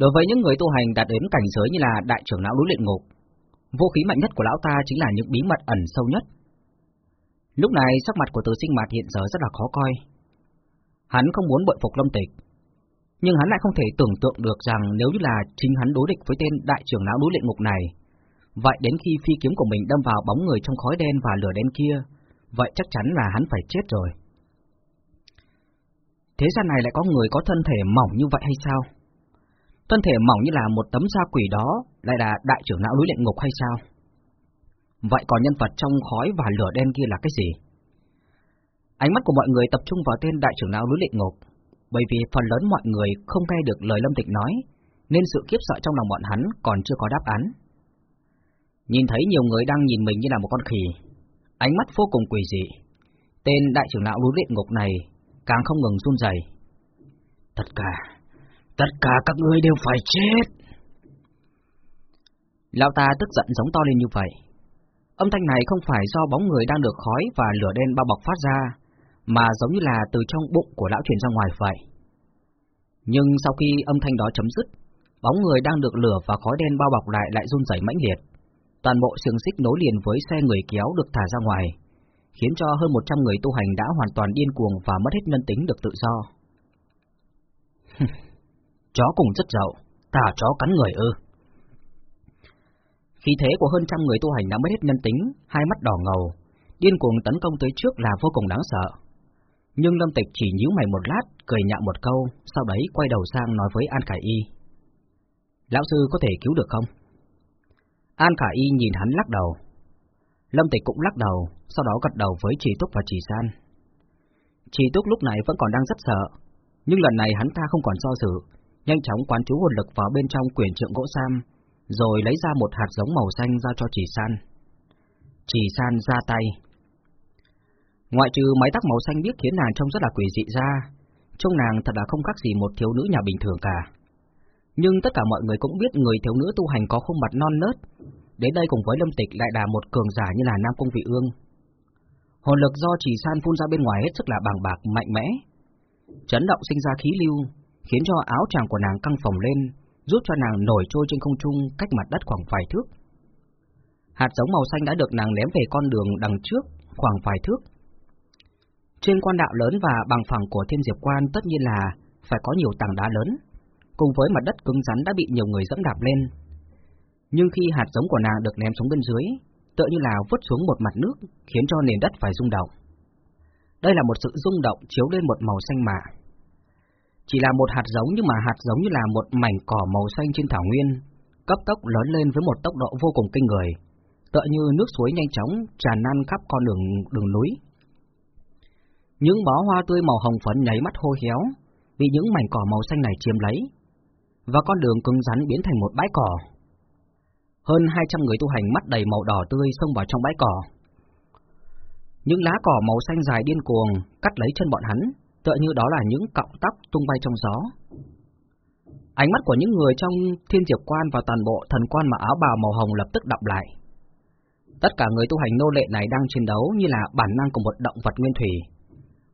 Đối với những người tu hành đạt đến cảnh giới như là đại trưởng lão núi luyện ngục, vũ khí mạnh nhất của lão ta chính là những bí mật ẩn sâu nhất. Lúc này sắc mặt của từ sinh mạt hiện giờ rất là khó coi. Hắn không muốn bội phục lâm tịch, nhưng hắn lại không thể tưởng tượng được rằng nếu như là chính hắn đối địch với tên đại trưởng lão núi luyện ngục này, vậy đến khi phi kiếm của mình đâm vào bóng người trong khói đen và lửa đen kia, vậy chắc chắn là hắn phải chết rồi. Thế gian này lại có người có thân thể mỏng như vậy hay sao? Thân thể mỏng như là một tấm da quỷ đó lại là đại trưởng lão núi luyện ngục hay sao? Vậy còn nhân vật trong khói và lửa đen kia là cái gì? Ánh mắt của mọi người tập trung vào tên đại trưởng lão núi luyện ngục, bởi vì phần lớn mọi người không nghe được lời Lâm Tịch nói, nên sự kiếp sợ trong lòng bọn hắn còn chưa có đáp án. Nhìn thấy nhiều người đang nhìn mình như là một con khỉ, ánh mắt vô cùng quỷ dị. Tên đại trưởng lão núi luyện ngục này càng không ngừng run rẩy. Tất cả, tất cả các ngươi đều phải chết. Lão ta tức giận giống to lên như vậy. Âm thanh này không phải do bóng người đang được khói và lửa đen bao bọc phát ra, mà giống như là từ trong bụng của lão truyền ra ngoài vậy. Nhưng sau khi âm thanh đó chấm dứt, bóng người đang được lửa và khói đen bao bọc lại lại run rẩy mãnh liệt. Toàn bộ xiềng xích nối liền với xe người kéo được thả ra ngoài, khiến cho hơn 100 người tu hành đã hoàn toàn điên cuồng và mất hết nhân tính được tự do. chó cùng rất giàu, thả chó cắn người ư. Khí thế của hơn trăm người tu hành đã mất hết nhân tính, hai mắt đỏ ngầu, điên cuồng tấn công tới trước là vô cùng đáng sợ. Nhưng Lâm Tịch chỉ nhíu mày một lát, cười nhạo một câu, sau đấy quay đầu sang nói với An Khải Y. Lão sư có thể cứu được không? An khải Y nhìn hắn lắc đầu. Lâm Tịch cũng lắc đầu, sau đó gật đầu với Trì Túc và Trì San. Trì Túc lúc này vẫn còn đang rất sợ, nhưng lần này hắn ta không còn do dự, nhanh chóng quán chú hồn lực vào bên trong quyển trượng gỗ sam, rồi lấy ra một hạt giống màu xanh giao cho chỉ San. Chỉ San ra tay. Ngoại trừ mái tóc màu xanh biết khiến nàng trông rất là quỷ dị ra, trông nàng thật là không khác gì một thiếu nữ nhà bình thường cả. Nhưng tất cả mọi người cũng biết người thiếu nữ tu hành có khuôn mặt non nớt, đến đây cùng với Lâm Tịch lại là một cường giả như là Nam Cung Vị Ương. Hồn lực do chỉ san phun ra bên ngoài hết sức là bàng bạc, mạnh mẽ. Chấn động sinh ra khí lưu, khiến cho áo tràng của nàng căng phồng lên, giúp cho nàng nổi trôi trên không trung cách mặt đất khoảng vài thước. Hạt giống màu xanh đã được nàng ném về con đường đằng trước, khoảng vài thước. Trên quan đạo lớn và bằng phẳng của thiên diệp quan tất nhiên là phải có nhiều tảng đá lớn, cùng với mặt đất cứng rắn đã bị nhiều người dẫm đạp lên. Nhưng khi hạt giống của nàng được ném xuống bên dưới, tựa như là vứt xuống một mặt nước, khiến cho nền đất phải rung động. Đây là một sự rung động chiếu lên một màu xanh mạ. Chỉ là một hạt giống nhưng mà hạt giống như là một mảnh cỏ màu xanh trên thảo nguyên, cấp tốc lớn lên với một tốc độ vô cùng kinh người, tựa như nước suối nhanh chóng tràn lan khắp con đường đường núi. Những bó hoa tươi màu hồng phấn nháy mắt hô héo, vì những mảnh cỏ màu xanh này chiếm lấy, và con đường cứng rắn biến thành một bãi cỏ. Hơn 200 người tu hành mắt đầy màu đỏ tươi xông vào trong bãi cỏ. Những lá cỏ màu xanh dài điên cuồng cắt lấy chân bọn hắn, tựa như đó là những cọng tóc tung bay trong gió. Ánh mắt của những người trong thiên diệp quan và toàn bộ thần quan mà áo bào màu hồng lập tức đọc lại. Tất cả người tu hành nô lệ này đang chiến đấu như là bản năng của một động vật nguyên thủy.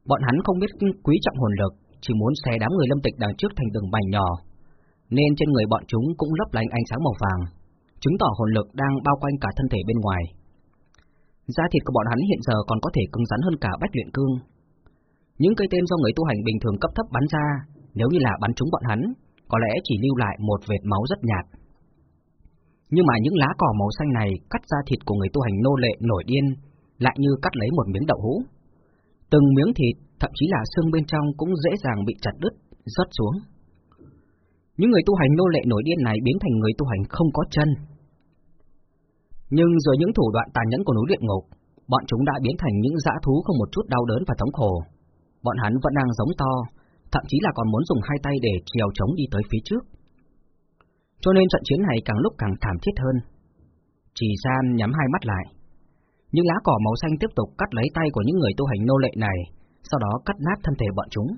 Bọn hắn không biết quý trọng hồn lực, chỉ muốn xé đám người lâm tịch đằng trước thành từng mảnh nhỏ, nên trên người bọn chúng cũng lấp lánh ánh sáng màu vàng, chứng tỏ hồn lực đang bao quanh cả thân thể bên ngoài. Da thịt của bọn hắn hiện giờ còn có thể cứng rắn hơn cả bách luyện cương. Những cây tên do người tu hành bình thường cấp thấp bắn ra, nếu như là bắn trúng bọn hắn, có lẽ chỉ lưu lại một vệt máu rất nhạt. Nhưng mà những lá cỏ màu xanh này cắt ra thịt của người tu hành nô lệ nổi điên, lại như cắt lấy một miếng đậu hũ. Từng miếng thịt, thậm chí là xương bên trong cũng dễ dàng bị chặt đứt, rớt xuống. Những người tu hành nô lệ nổi điên này biến thành người tu hành không có chân. Nhưng rồi những thủ đoạn tàn nhẫn của núi luyện ngục, bọn chúng đã biến thành những dã thú không một chút đau đớn và thống khổ. Bọn hắn vẫn đang giống to, thậm chí là còn muốn dùng hai tay để trèo chống đi tới phía trước. Cho nên trận chiến này càng lúc càng thảm thiết hơn. Chỉ gian nhắm hai mắt lại. Những lá cỏ màu xanh tiếp tục cắt lấy tay của những người tu hành nô lệ này, sau đó cắt nát thân thể bọn chúng.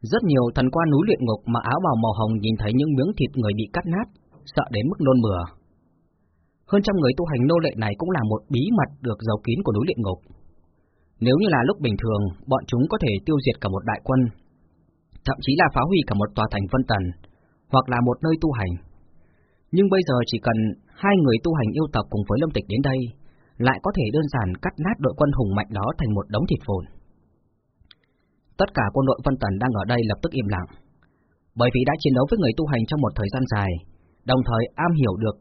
Rất nhiều thần quan núi luyện ngục mà áo bào màu hồng nhìn thấy những miếng thịt người bị cắt nát, sợ đến mức nôn mửa. Hơn trăm người tu hành nô lệ này cũng là một bí mật được giấu kín của núi luyện ngục. Nếu như là lúc bình thường, bọn chúng có thể tiêu diệt cả một đại quân, thậm chí là phá hủy cả một tòa thành vân tần, hoặc là một nơi tu hành. Nhưng bây giờ chỉ cần hai người tu hành yêu tộc cùng với Lâm Tịch đến đây, lại có thể đơn giản cắt nát đội quân hùng mạnh đó thành một đống thịt vụn. Tất cả quân đội Vân Tần đang ở đây lập tức im lặng, bởi vì đã chiến đấu với người tu hành trong một thời gian dài, đồng thời am hiểu được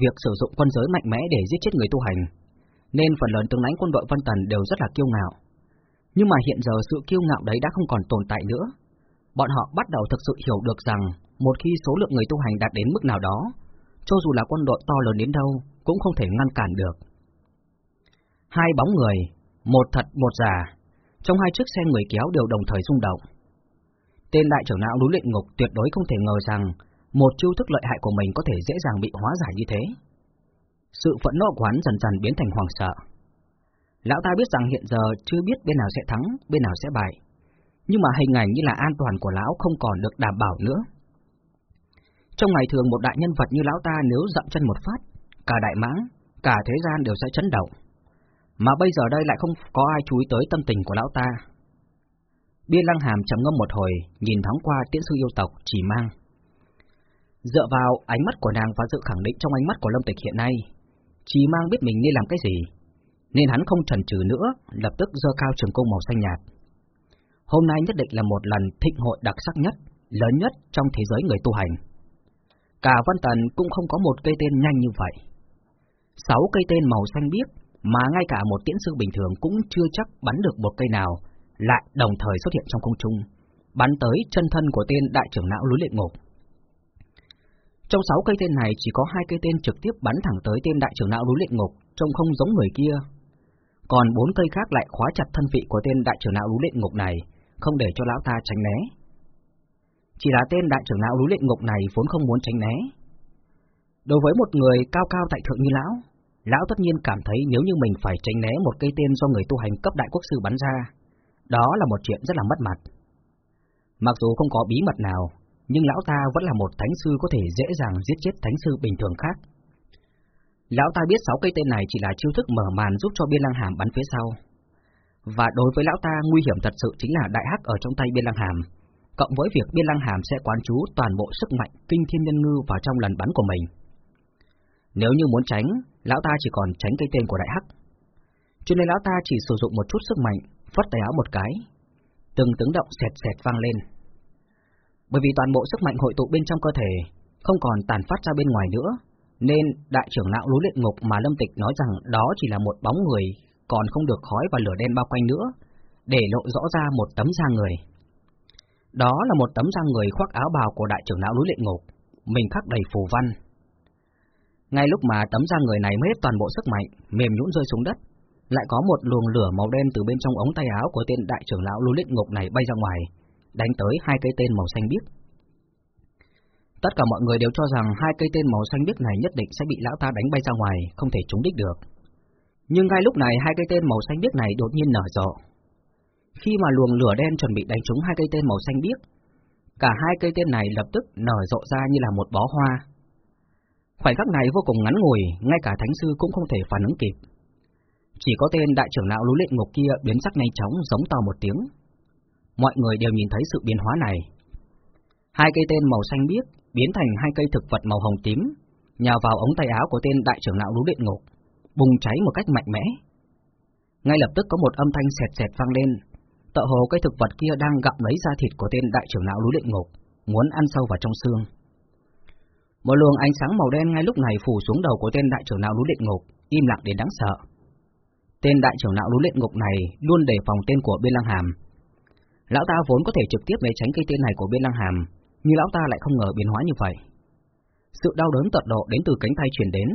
việc sử dụng quân giới mạnh mẽ để giết chết người tu hành, nên phần lớn tướng lãnh quân đội Vân Tần đều rất là kiêu ngạo. Nhưng mà hiện giờ sự kiêu ngạo đấy đã không còn tồn tại nữa. Bọn họ bắt đầu thực sự hiểu được rằng một khi số lượng người tu hành đạt đến mức nào đó, cho dù là quân đội to lớn đến đâu cũng không thể ngăn cản được. Hai bóng người, một thật một giả, trong hai chiếc xe người kéo đều đồng thời rung động. Tên đại trưởng não núi luyện ngục tuyệt đối không thể ngờ rằng một chiêu thức lợi hại của mình có thể dễ dàng bị hóa giải như thế. Sự phẫn nộ của hắn dần dần biến thành hoàng sợ. Lão ta biết rằng hiện giờ chưa biết bên nào sẽ thắng, bên nào sẽ bại. Nhưng mà hình ảnh như là an toàn của lão không còn được đảm bảo nữa. Trong ngày thường một đại nhân vật như lão ta nếu dậm chân một phát, cả đại mãng, cả thế gian đều sẽ chấn động. Mà bây giờ đây lại không có ai chú ý tới tâm tình của lão ta. Biên lăng hàm trầm ngâm một hồi, nhìn thoáng qua tiễn sư yêu tộc, chỉ mang. Dựa vào ánh mắt của nàng và sự khẳng định trong ánh mắt của Lâm Tịch hiện nay, chỉ mang biết mình nên làm cái gì, nên hắn không chần chừ nữa, lập tức dơ cao trường cung màu xanh nhạt. Hôm nay nhất định là một lần thịnh hội đặc sắc nhất, lớn nhất trong thế giới người tu hành. Cả Văn Tần cũng không có một cây tên nhanh như vậy. Sáu cây tên màu xanh biếc mà ngay cả một tiễn sư bình thường cũng chưa chắc bắn được một cây nào, lại đồng thời xuất hiện trong không trung, bắn tới chân thân của tên đại trưởng não lối luyện ngục. Trong sáu cây tên này chỉ có hai cây tên trực tiếp bắn thẳng tới tên đại trưởng não núi luyện ngục, trông không giống người kia. Còn bốn cây khác lại khóa chặt thân vị của tên đại trưởng não núi luyện ngục này, không để cho lão ta tránh né. Chỉ là tên đại trưởng não núi luyện ngục này vốn không muốn tránh né. Đối với một người cao cao tại thượng như lão, lão tất nhiên cảm thấy nếu như mình phải tránh né một cây tên do người tu hành cấp đại quốc sư bắn ra, đó là một chuyện rất là mất mặt. Mặc dù không có bí mật nào, nhưng lão ta vẫn là một thánh sư có thể dễ dàng giết chết thánh sư bình thường khác. Lão ta biết sáu cây tên này chỉ là chiêu thức mở màn giúp cho biên lăng hàm bắn phía sau. Và đối với lão ta nguy hiểm thật sự chính là đại hắc ở trong tay biên lăng hàm, cộng với việc biên lăng hàm sẽ quán chú toàn bộ sức mạnh kinh thiên nhân ngư vào trong lần bắn của mình. Nếu như muốn tránh, lão ta chỉ còn tránh cây tên của đại hắc. Cho nên lão ta chỉ sử dụng một chút sức mạnh, phất tay áo một cái. Từng tiếng động xẹt xẹt vang lên. Bởi vì toàn bộ sức mạnh hội tụ bên trong cơ thể, không còn tàn phát ra bên ngoài nữa, nên đại trưởng lão lũ luyện ngục mà Lâm Tịch nói rằng đó chỉ là một bóng người, còn không được khói và lửa đen bao quanh nữa, để lộ rõ ra một tấm da người. Đó là một tấm da người khoác áo bào của đại trưởng lão núi luyện ngục, mình khắc đầy phù văn. Ngay lúc mà tấm da người này mới hết toàn bộ sức mạnh, mềm nhũn rơi xuống đất, lại có một luồng lửa màu đen từ bên trong ống tay áo của tên đại trưởng lão núi luyện ngục này bay ra ngoài, đánh tới hai cây tên màu xanh biếc. Tất cả mọi người đều cho rằng hai cây tên màu xanh biếc này nhất định sẽ bị lão ta đánh bay ra ngoài, không thể trúng đích được. Nhưng ngay lúc này hai cây tên màu xanh biếc này đột nhiên nở rộ, khi mà luồng lửa đen chuẩn bị đánh trúng hai cây tên màu xanh biếc, cả hai cây tên này lập tức nở rộ ra như là một bó hoa. Khoảnh khắc này vô cùng ngắn ngủi, ngay cả thánh sư cũng không thể phản ứng kịp. Chỉ có tên đại trưởng lão lũ lệ ngục kia biến sắc nhanh chóng giống to một tiếng. Mọi người đều nhìn thấy sự biến hóa này. Hai cây tên màu xanh biếc biến thành hai cây thực vật màu hồng tím, nhào vào ống tay áo của tên đại trưởng lão lũ điện ngục, bùng cháy một cách mạnh mẽ. Ngay lập tức có một âm thanh sẹt sẹt vang lên, Tợ hồ cây thực vật kia đang gặm lấy da thịt của tên đại trưởng lão Lũ Điện ngục, muốn ăn sâu vào trong xương. Một luồng ánh sáng màu đen ngay lúc này phủ xuống đầu của tên đại trưởng lão Lũ Điện ngục, im lặng đến đáng sợ. Tên đại trưởng lão Lũ Điện ngục này luôn đề phòng tên của Biên Lăng Hàm. Lão ta vốn có thể trực tiếp né tránh cây tên này của Biên Lăng Hàm, nhưng lão ta lại không ngờ biến hóa như vậy. Sự đau đớn tột độ đến từ cánh tay truyền đến,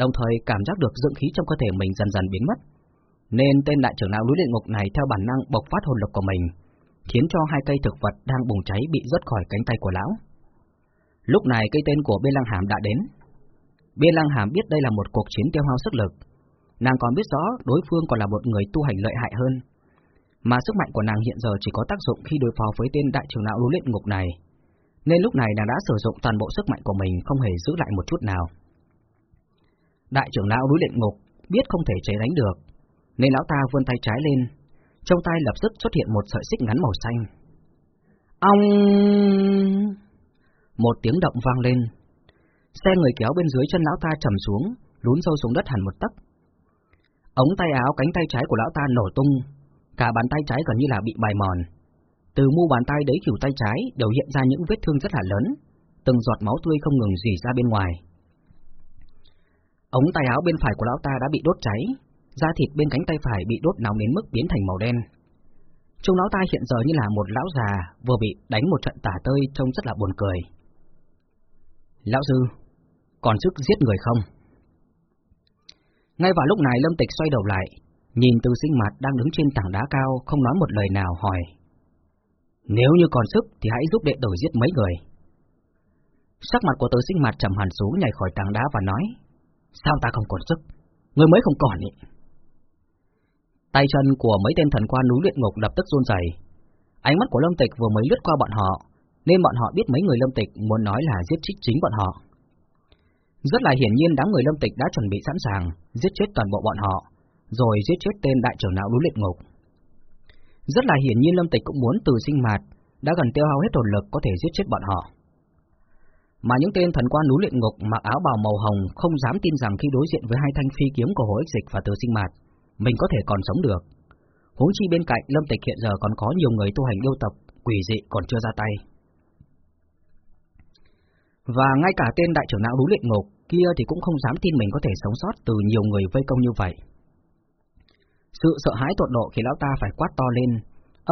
đồng thời cảm giác được dưỡng khí trong cơ thể mình dần dần biến mất, nên tên đại trưởng lão núi địa ngục này theo bản năng bộc phát hồn lực của mình, khiến cho hai cây thực vật đang bùng cháy bị rớt khỏi cánh tay của lão. Lúc này cây tên của Biên Lăng Hàm đã đến. Biên Lăng Hàm biết đây là một cuộc chiến tiêu hao sức lực, nàng còn biết rõ đối phương còn là một người tu hành lợi hại hơn, mà sức mạnh của nàng hiện giờ chỉ có tác dụng khi đối phó với tên đại trưởng lão núi luyện ngục này, nên lúc này nàng đã sử dụng toàn bộ sức mạnh của mình không hề giữ lại một chút nào. Đại trưởng lão núi luyện ngục biết không thể chế đánh được, nên lão ta vươn tay trái lên, trong tay lập tức xuất hiện một sợi xích ngắn màu xanh. Ông! Một tiếng động vang lên. Xe người kéo bên dưới chân lão ta trầm xuống, lún sâu xuống đất hẳn một tấc. Ống tay áo cánh tay trái của lão ta nổ tung, cả bàn tay trái gần như là bị bài mòn. Từ mu bàn tay đấy khỉu tay trái đều hiện ra những vết thương rất là lớn, từng giọt máu tươi không ngừng rỉ ra bên ngoài. Ống tay áo bên phải của lão ta đã bị đốt cháy, da thịt bên cánh tay phải bị đốt nóng đến mức biến thành màu đen. Trông lão ta hiện giờ như là một lão già vừa bị đánh một trận tả tơi trông rất là buồn cười. Lão sư, còn sức giết người không? Ngay vào lúc này Lâm Tịch xoay đầu lại, nhìn từ sinh mặt đang đứng trên tảng đá cao không nói một lời nào hỏi. Nếu như còn sức thì hãy giúp đệ tử giết mấy người. Sắc mặt của từ sinh mặt trầm hẳn xuống nhảy khỏi tảng đá và nói, sao ta không còn sức, người mới không còn ý. Tay chân của mấy tên thần quan núi luyện ngục lập tức run rẩy. Ánh mắt của Lâm Tịch vừa mới lướt qua bọn họ, nên bọn họ biết mấy người Lâm Tịch muốn nói là giết chết chính bọn họ. Rất là hiển nhiên đám người Lâm Tịch đã chuẩn bị sẵn sàng giết chết toàn bộ bọn họ, rồi giết chết tên đại trưởng não núi luyện ngục. Rất là hiển nhiên Lâm Tịch cũng muốn từ sinh mạt, đã gần tiêu hao hết hồn lực có thể giết chết bọn họ. Mà những tên thần quan núi luyện ngục mặc áo bào màu hồng không dám tin rằng khi đối diện với hai thanh phi kiếm của hồ ích dịch và từ sinh mạt, mình có thể còn sống được. Huống chi bên cạnh Lâm Tịch hiện giờ còn có nhiều người tu hành yêu tập quỷ dị còn chưa ra tay. Và ngay cả tên đại trưởng não núi luyện ngục kia thì cũng không dám tin mình có thể sống sót từ nhiều người vây công như vậy. Sự sợ hãi tột độ khiến lão ta phải quát to lên,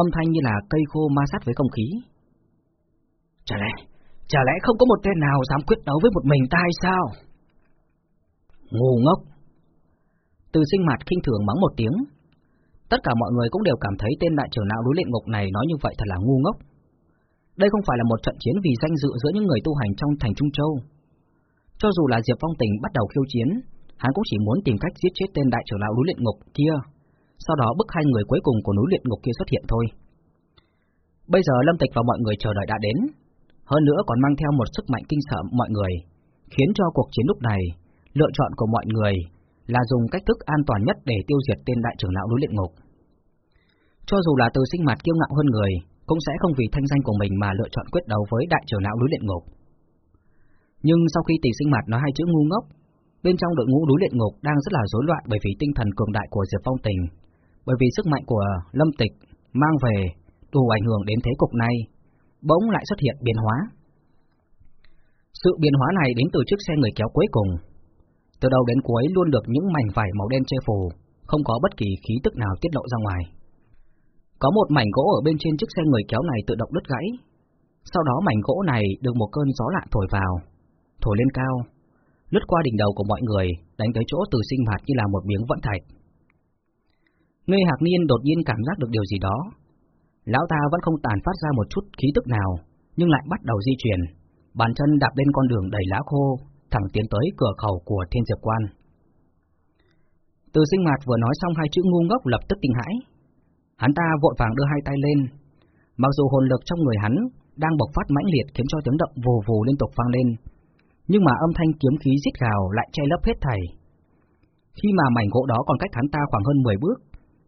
âm thanh như là cây khô ma sát với không khí. Chả lẽ, chả lẽ không có một tên nào dám quyết đấu với một mình ta hay sao? Ngu ngốc! Từ sinh mặt khinh thường mắng một tiếng. Tất cả mọi người cũng đều cảm thấy tên đại trưởng não núi luyện ngục này nói như vậy thật là ngu ngốc. Đây không phải là một trận chiến vì danh dự giữa những người tu hành trong thành Trung Châu. Cho dù là Diệp Phong Tình bắt đầu khiêu chiến, hắn cũng chỉ muốn tìm cách giết chết tên đại trưởng lão núi luyện ngục kia, sau đó bức hai người cuối cùng của núi luyện ngục kia xuất hiện thôi. Bây giờ Lâm Tịch và mọi người chờ đợi đã đến, hơn nữa còn mang theo một sức mạnh kinh sợ mọi người, khiến cho cuộc chiến lúc này, lựa chọn của mọi người là dùng cách thức an toàn nhất để tiêu diệt tên đại trưởng lão núi luyện ngục. Cho dù là từ sinh mặt kiêu ngạo hơn người, cũng sẽ không vì thanh danh của mình mà lựa chọn quyết đấu với đại trưởng lão núi luyện ngục. Nhưng sau khi tỷ sinh mặt nói hai chữ ngu ngốc, bên trong đội ngũ núi luyện ngục đang rất là rối loạn bởi vì tinh thần cường đại của Diệp Phong Tình, bởi vì sức mạnh của Lâm Tịch mang về đủ ảnh hưởng đến thế cục này, bỗng lại xuất hiện biến hóa. Sự biến hóa này đến từ chiếc xe người kéo cuối cùng. Từ đầu đến cuối luôn được những mảnh vải màu đen che phủ, không có bất kỳ khí tức nào tiết lộ ra ngoài. Có một mảnh gỗ ở bên trên chiếc xe người kéo này tự động đứt gãy. Sau đó mảnh gỗ này được một cơn gió lạ thổi vào, thổi lên cao, lướt qua đỉnh đầu của mọi người, đánh tới chỗ từ sinh hoạt như là một miếng vận thạch. Ngươi Hạc Niên đột nhiên cảm giác được điều gì đó. Lão ta vẫn không tàn phát ra một chút khí tức nào, nhưng lại bắt đầu di chuyển, bàn chân đạp lên con đường đầy lá khô, thẳng tiến tới cửa khẩu của Thiên Diệp Quan. Từ sinh mạt vừa nói xong hai chữ ngu ngốc lập tức kinh hãi, Hắn ta vội vàng đưa hai tay lên. Mặc dù hồn lực trong người hắn đang bộc phát mãnh liệt khiến cho tiếng động vù vù liên tục vang lên, nhưng mà âm thanh kiếm khí rít gào lại che lấp hết thảy. Khi mà mảnh gỗ đó còn cách hắn ta khoảng hơn 10 bước,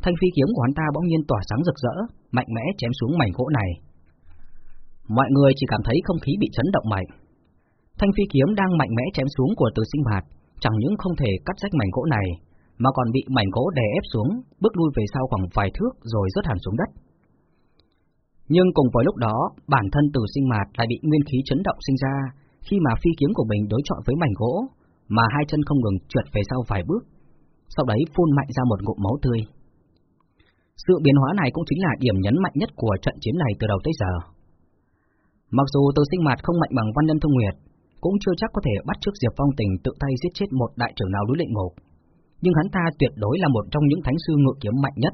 thanh phi kiếm của hắn ta bỗng nhiên tỏa sáng rực rỡ, mạnh mẽ chém xuống mảnh gỗ này. Mọi người chỉ cảm thấy không khí bị chấn động mạnh. Thanh phi kiếm đang mạnh mẽ chém xuống của Từ Sinh Hạt, chẳng những không thể cắt rách mảnh gỗ này, mà còn bị mảnh gỗ đè ép xuống, bước lui về sau khoảng vài thước rồi rớt hẳn xuống đất. Nhưng cùng với lúc đó, bản thân từ sinh mạt lại bị nguyên khí chấn động sinh ra khi mà phi kiếm của mình đối chọi với mảnh gỗ, mà hai chân không ngừng trượt về sau vài bước, sau đấy phun mạnh ra một ngụm máu tươi. Sự biến hóa này cũng chính là điểm nhấn mạnh nhất của trận chiến này từ đầu tới giờ. Mặc dù từ sinh mạt không mạnh bằng văn nhân thông nguyệt, cũng chưa chắc có thể bắt trước Diệp Phong tình tự tay giết chết một đại trưởng nào núi lệnh ngục nhưng hắn ta tuyệt đối là một trong những thánh sư ngự kiếm mạnh nhất.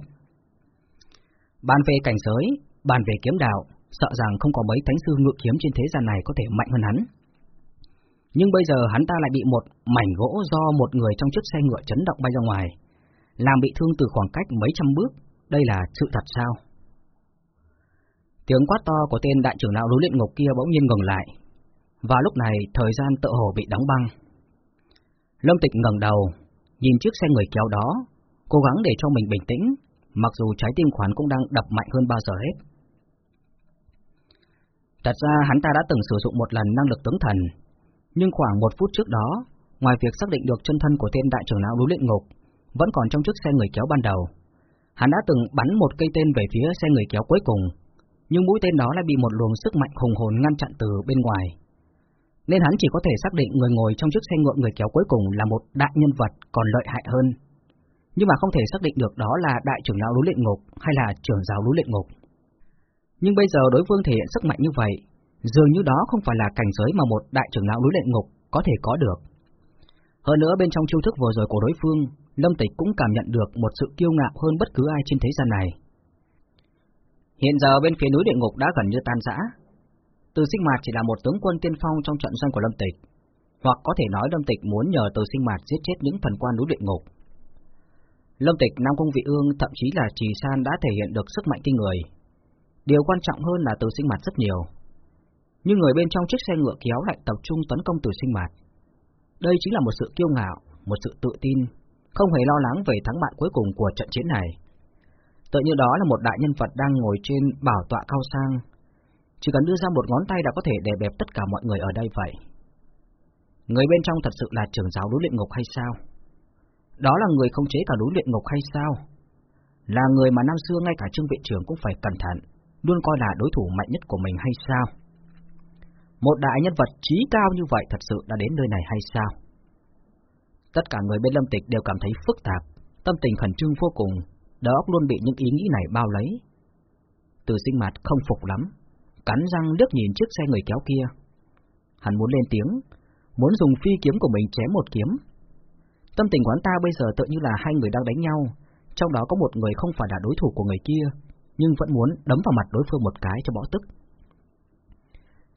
Bàn về cảnh giới, bàn về kiếm đạo, sợ rằng không có mấy thánh sư ngự kiếm trên thế gian này có thể mạnh hơn hắn. Nhưng bây giờ hắn ta lại bị một mảnh gỗ do một người trong chiếc xe ngựa chấn động bay ra ngoài, làm bị thương từ khoảng cách mấy trăm bước, đây là sự thật sao? Tiếng quát to của tên đại trưởng lão núi luyện ngục kia bỗng nhiên ngừng lại, và lúc này thời gian tự hồ bị đóng băng. Lâm Tịch ngẩng đầu, nhìn chiếc xe người kéo đó, cố gắng để cho mình bình tĩnh, mặc dù trái tim khoản cũng đang đập mạnh hơn bao giờ hết. Thật ra hắn ta đã từng sử dụng một lần năng lực tướng thần, nhưng khoảng một phút trước đó, ngoài việc xác định được chân thân của tên đại trưởng lão núi luyện ngục, vẫn còn trong chiếc xe người kéo ban đầu. Hắn đã từng bắn một cây tên về phía xe người kéo cuối cùng, nhưng mũi tên đó lại bị một luồng sức mạnh hùng hồn ngăn chặn từ bên ngoài. Nên hắn chỉ có thể xác định người ngồi trong chiếc xe ngựa người kéo cuối cùng là một đại nhân vật còn lợi hại hơn. Nhưng mà không thể xác định được đó là đại trưởng lão núi luyện ngục hay là trưởng giáo núi luyện ngục. Nhưng bây giờ đối phương thể hiện sức mạnh như vậy, dường như đó không phải là cảnh giới mà một đại trưởng lão núi luyện ngục có thể có được. Hơn nữa bên trong chiêu thức vừa rồi của đối phương, Lâm Tịch cũng cảm nhận được một sự kiêu ngạo hơn bất cứ ai trên thế gian này. Hiện giờ bên phía núi địa ngục đã gần như tan rã. Từ sinh mạt chỉ là một tướng quân tiên phong trong trận doanh của Lâm Tịch, hoặc có thể nói Lâm Tịch muốn nhờ từ sinh mạt giết chết những thần quan núi địa ngục. Lâm Tịch Nam Cung Vị Ương thậm chí là Trì San đã thể hiện được sức mạnh kinh người. Điều quan trọng hơn là từ sinh mạt rất nhiều. Nhưng người bên trong chiếc xe ngựa kéo lại tập trung tấn công từ sinh mạt. Đây chính là một sự kiêu ngạo, một sự tự tin, không hề lo lắng về thắng bại cuối cùng của trận chiến này. Tự như đó là một đại nhân vật đang ngồi trên bảo tọa cao sang, chỉ cần đưa ra một ngón tay đã có thể đè bẹp tất cả mọi người ở đây vậy. Người bên trong thật sự là trưởng giáo đối luyện ngục hay sao? Đó là người không chế cả đối luyện ngục hay sao? Là người mà năm xưa ngay cả trương viện trưởng cũng phải cẩn thận, luôn coi là đối thủ mạnh nhất của mình hay sao? Một đại nhân vật trí cao như vậy thật sự đã đến nơi này hay sao? Tất cả người bên lâm tịch đều cảm thấy phức tạp, tâm tình khẩn trương vô cùng, đầu óc luôn bị những ý nghĩ này bao lấy. Từ sinh mặt không phục lắm, cắn răng liếc nhìn chiếc xe người kéo kia. Hắn muốn lên tiếng, muốn dùng phi kiếm của mình chém một kiếm. Tâm tình quán ta bây giờ tự như là hai người đang đánh nhau, trong đó có một người không phải là đối thủ của người kia, nhưng vẫn muốn đấm vào mặt đối phương một cái cho bỏ tức.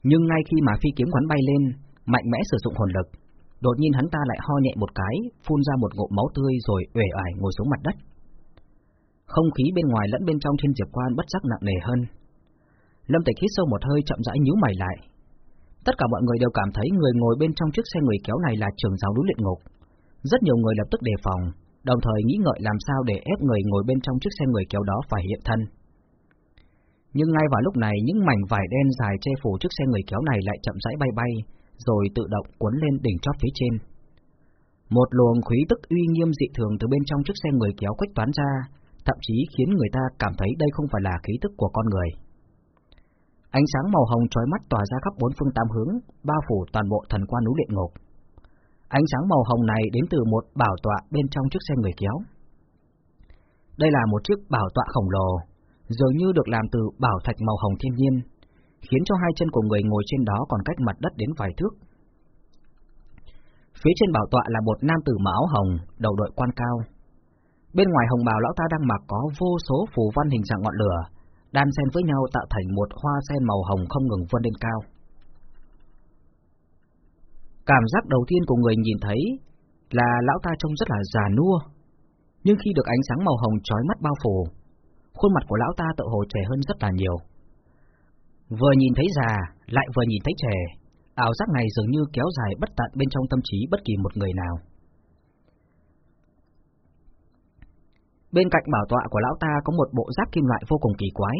Nhưng ngay khi mà phi kiếm quán bay lên, mạnh mẽ sử dụng hồn lực, đột nhiên hắn ta lại ho nhẹ một cái, phun ra một ngụm máu tươi rồi uể oải ngồi xuống mặt đất. Không khí bên ngoài lẫn bên trong thiên diệp quan bất giác nặng nề hơn. Lâm Tịch hít sâu một hơi chậm rãi nhíu mày lại. Tất cả mọi người đều cảm thấy người ngồi bên trong chiếc xe người kéo này là trưởng giáo núi luyện ngục. Rất nhiều người lập tức đề phòng, đồng thời nghĩ ngợi làm sao để ép người ngồi bên trong chiếc xe người kéo đó phải hiện thân. Nhưng ngay vào lúc này những mảnh vải đen dài che phủ chiếc xe người kéo này lại chậm rãi bay bay, rồi tự động cuốn lên đỉnh chóp phía trên. Một luồng khí tức uy nghiêm dị thường từ bên trong chiếc xe người kéo quách toán ra, thậm chí khiến người ta cảm thấy đây không phải là khí tức của con người. Ánh sáng màu hồng chói mắt tỏa ra khắp bốn phương tám hướng, bao phủ toàn bộ thần quan núi luyện ngục. Ánh sáng màu hồng này đến từ một bảo tọa bên trong chiếc xe người kéo. Đây là một chiếc bảo tọa khổng lồ, dường như được làm từ bảo thạch màu hồng thiên nhiên, khiến cho hai chân của người ngồi trên đó còn cách mặt đất đến vài thước. Phía trên bảo tọa là một nam tử mặc áo hồng, đầu đội quan cao. Bên ngoài hồng bào lão ta đang mặc có vô số phù văn hình dạng ngọn lửa, đan xen với nhau tạo thành một hoa sen màu hồng không ngừng vươn lên cao. Cảm giác đầu tiên của người nhìn thấy là lão ta trông rất là già nua, nhưng khi được ánh sáng màu hồng trói mắt bao phủ, khuôn mặt của lão ta tự hồ trẻ hơn rất là nhiều. Vừa nhìn thấy già, lại vừa nhìn thấy trẻ, ảo giác này dường như kéo dài bất tận bên trong tâm trí bất kỳ một người nào. Bên cạnh bảo tọa của lão ta có một bộ giáp kim loại vô cùng kỳ quái.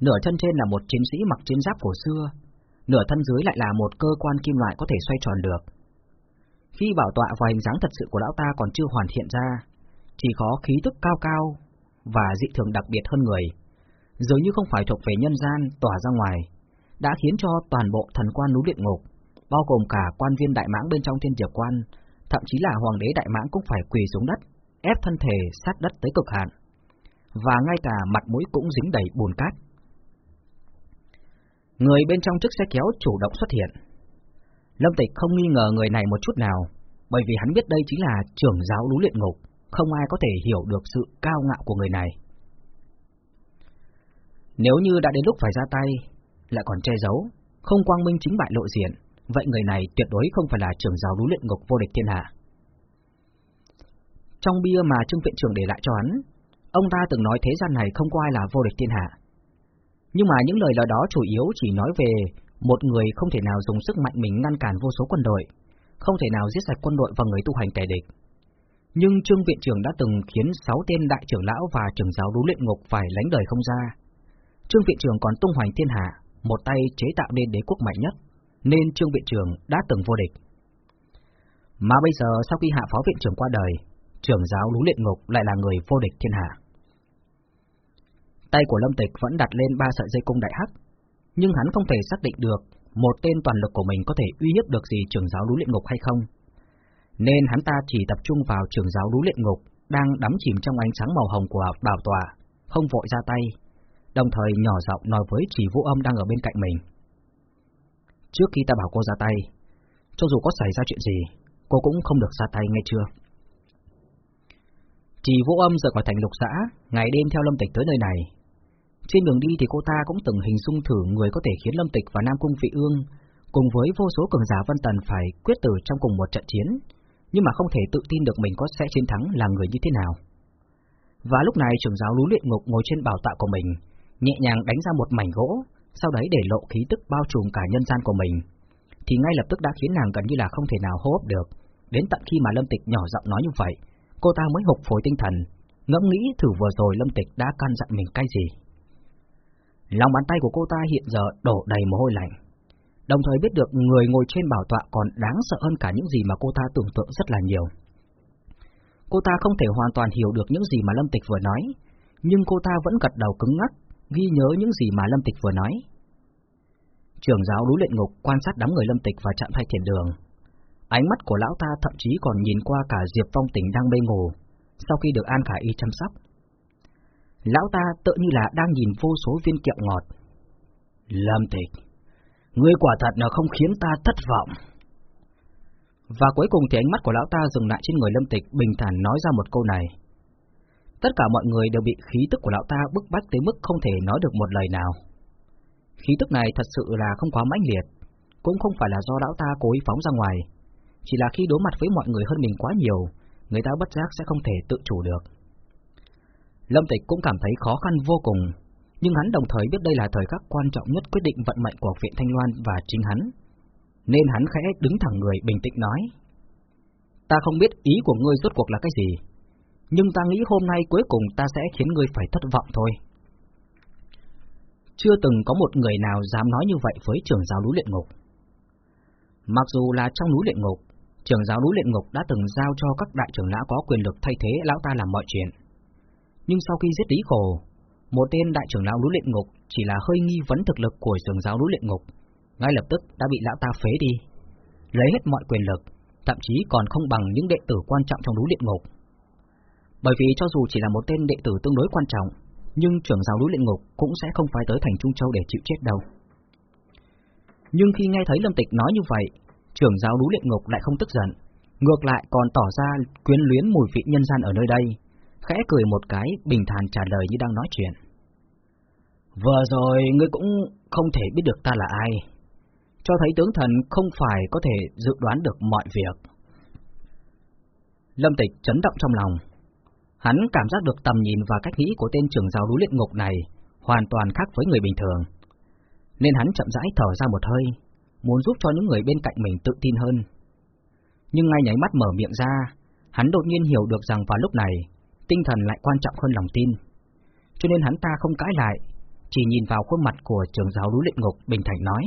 Nửa chân trên là một chiến sĩ mặc chiến giáp cổ xưa, nửa thân dưới lại là một cơ quan kim loại có thể xoay tròn được. Khi bảo tọa và hình dáng thật sự của lão ta còn chưa hoàn thiện ra, chỉ có khí tức cao cao và dị thường đặc biệt hơn người, dường như không phải thuộc về nhân gian tỏa ra ngoài, đã khiến cho toàn bộ thần quan núi điện ngục, bao gồm cả quan viên đại mãng bên trong thiên diệp quan, thậm chí là hoàng đế đại mãng cũng phải quỳ xuống đất, ép thân thể sát đất tới cực hạn, và ngay cả mặt mũi cũng dính đầy bùn cát. Người bên trong chiếc xe kéo chủ động xuất hiện. Lâm Tịch không nghi ngờ người này một chút nào, bởi vì hắn biết đây chính là trưởng giáo lũ luyện ngục, không ai có thể hiểu được sự cao ngạo của người này. Nếu như đã đến lúc phải ra tay, lại còn che giấu, không quang minh chính bại lộ diện, vậy người này tuyệt đối không phải là trưởng giáo lũ luyện ngục vô địch thiên hạ. Trong bia mà Trương Viện trưởng để lại cho hắn, ông ta từng nói thế gian này không có ai là vô địch thiên hạ. Nhưng mà những lời nói đó chủ yếu chỉ nói về một người không thể nào dùng sức mạnh mình ngăn cản vô số quân đội, không thể nào giết sạch quân đội và người tu hành kẻ địch. Nhưng Trương Viện trưởng đã từng khiến sáu tên đại trưởng lão và trưởng giáo đú luyện ngục phải lánh đời không ra. Trương Viện trưởng còn tung hoành thiên hạ, một tay chế tạo nên đế quốc mạnh nhất, nên Trương Viện Trường đã từng vô địch. Mà bây giờ sau khi hạ phó viện trưởng qua đời, trưởng giáo Lú Luyện Ngục lại là người vô địch thiên hạ. Tay của Lâm Tịch vẫn đặt lên ba sợi dây cung đại hắc, nhưng hắn không thể xác định được một tên toàn lực của mình có thể uy hiếp được gì trưởng giáo Lú Luyện Ngục hay không. Nên hắn ta chỉ tập trung vào trưởng giáo Lú Luyện Ngục đang đắm chìm trong ánh sáng màu hồng của bảo tòa, không vội ra tay, đồng thời nhỏ giọng nói với chỉ vũ âm đang ở bên cạnh mình. Trước khi ta bảo cô ra tay, cho dù có xảy ra chuyện gì, cô cũng không được ra tay ngay chưa? Chỉ vũ âm rời khỏi thành lục xã, ngày đêm theo Lâm Tịch tới nơi này. Trên đường đi thì cô ta cũng từng hình dung thử người có thể khiến Lâm Tịch và Nam Cung Vị Ương cùng với vô số cường giả Vân Tần phải quyết tử trong cùng một trận chiến, nhưng mà không thể tự tin được mình có sẽ chiến thắng là người như thế nào. Và lúc này trưởng giáo Lú Luyện Ngục ngồi trên bảo tạ của mình, nhẹ nhàng đánh ra một mảnh gỗ, sau đấy để lộ khí tức bao trùm cả nhân gian của mình, thì ngay lập tức đã khiến nàng gần như là không thể nào hô hấp được. Đến tận khi mà Lâm Tịch nhỏ giọng nói như vậy, cô ta mới hục phối tinh thần, ngẫm nghĩ thử vừa rồi Lâm Tịch đã can dặn mình cái gì. Lòng bàn tay của cô ta hiện giờ đổ đầy mồ hôi lạnh, đồng thời biết được người ngồi trên bảo tọa còn đáng sợ hơn cả những gì mà cô ta tưởng tượng rất là nhiều. Cô ta không thể hoàn toàn hiểu được những gì mà Lâm Tịch vừa nói, nhưng cô ta vẫn gật đầu cứng ngắc, ghi nhớ những gì mà Lâm Tịch vừa nói. Trưởng giáo núi luyện ngục quan sát đám người Lâm Tịch và chạm thay thiền đường. Ánh mắt của lão ta thậm chí còn nhìn qua cả Diệp Phong tỉnh đang mê ngủ, sau khi được An Khả Y chăm sóc. Lão ta tự như là đang nhìn vô số viên kẹo ngọt. Lâm Tịch, ngươi quả thật là không khiến ta thất vọng. Và cuối cùng thì ánh mắt của lão ta dừng lại trên người Lâm Tịch bình thản nói ra một câu này. Tất cả mọi người đều bị khí tức của lão ta bức bách tới mức không thể nói được một lời nào. Khí tức này thật sự là không quá mãnh liệt, cũng không phải là do lão ta cố ý phóng ra ngoài, chỉ là khi đối mặt với mọi người hơn mình quá nhiều, người ta bất giác sẽ không thể tự chủ được. Lâm Tịch cũng cảm thấy khó khăn vô cùng, nhưng hắn đồng thời biết đây là thời khắc quan trọng nhất quyết định vận mệnh của viện Thanh Loan và chính hắn, nên hắn khẽ đứng thẳng người bình tĩnh nói. Ta không biết ý của ngươi rốt cuộc là cái gì, nhưng ta nghĩ hôm nay cuối cùng ta sẽ khiến ngươi phải thất vọng thôi. Chưa từng có một người nào dám nói như vậy với trưởng giáo núi luyện ngục. Mặc dù là trong núi luyện ngục, trưởng giáo núi luyện ngục đã từng giao cho các đại trưởng lão có quyền lực thay thế lão ta làm mọi chuyện. Nhưng sau khi giết Lý Khổ, một tên đại trưởng lão núi luyện ngục chỉ là hơi nghi vấn thực lực của trưởng giáo núi luyện ngục, ngay lập tức đã bị lão ta phế đi, lấy hết mọi quyền lực, thậm chí còn không bằng những đệ tử quan trọng trong núi luyện ngục. Bởi vì cho dù chỉ là một tên đệ tử tương đối quan trọng, nhưng trưởng giáo núi luyện ngục cũng sẽ không phải tới thành Trung Châu để chịu chết đâu. Nhưng khi nghe thấy Lâm Tịch nói như vậy, trưởng giáo núi luyện ngục lại không tức giận, ngược lại còn tỏ ra quyến luyến mùi vị nhân gian ở nơi đây, khẽ cười một cái, bình thản trả lời như đang nói chuyện. Vừa rồi ngươi cũng không thể biết được ta là ai, cho thấy tướng thần không phải có thể dự đoán được mọi việc. Lâm Tịch chấn động trong lòng. Hắn cảm giác được tầm nhìn và cách nghĩ của tên trưởng giáo núi luyện ngục này hoàn toàn khác với người bình thường. Nên hắn chậm rãi thở ra một hơi, muốn giúp cho những người bên cạnh mình tự tin hơn. Nhưng ngay nháy mắt mở miệng ra, hắn đột nhiên hiểu được rằng vào lúc này, tinh thần lại quan trọng hơn lòng tin. Cho nên hắn ta không cãi lại, chỉ nhìn vào khuôn mặt của trưởng giáo núi luyện ngục bình thản nói.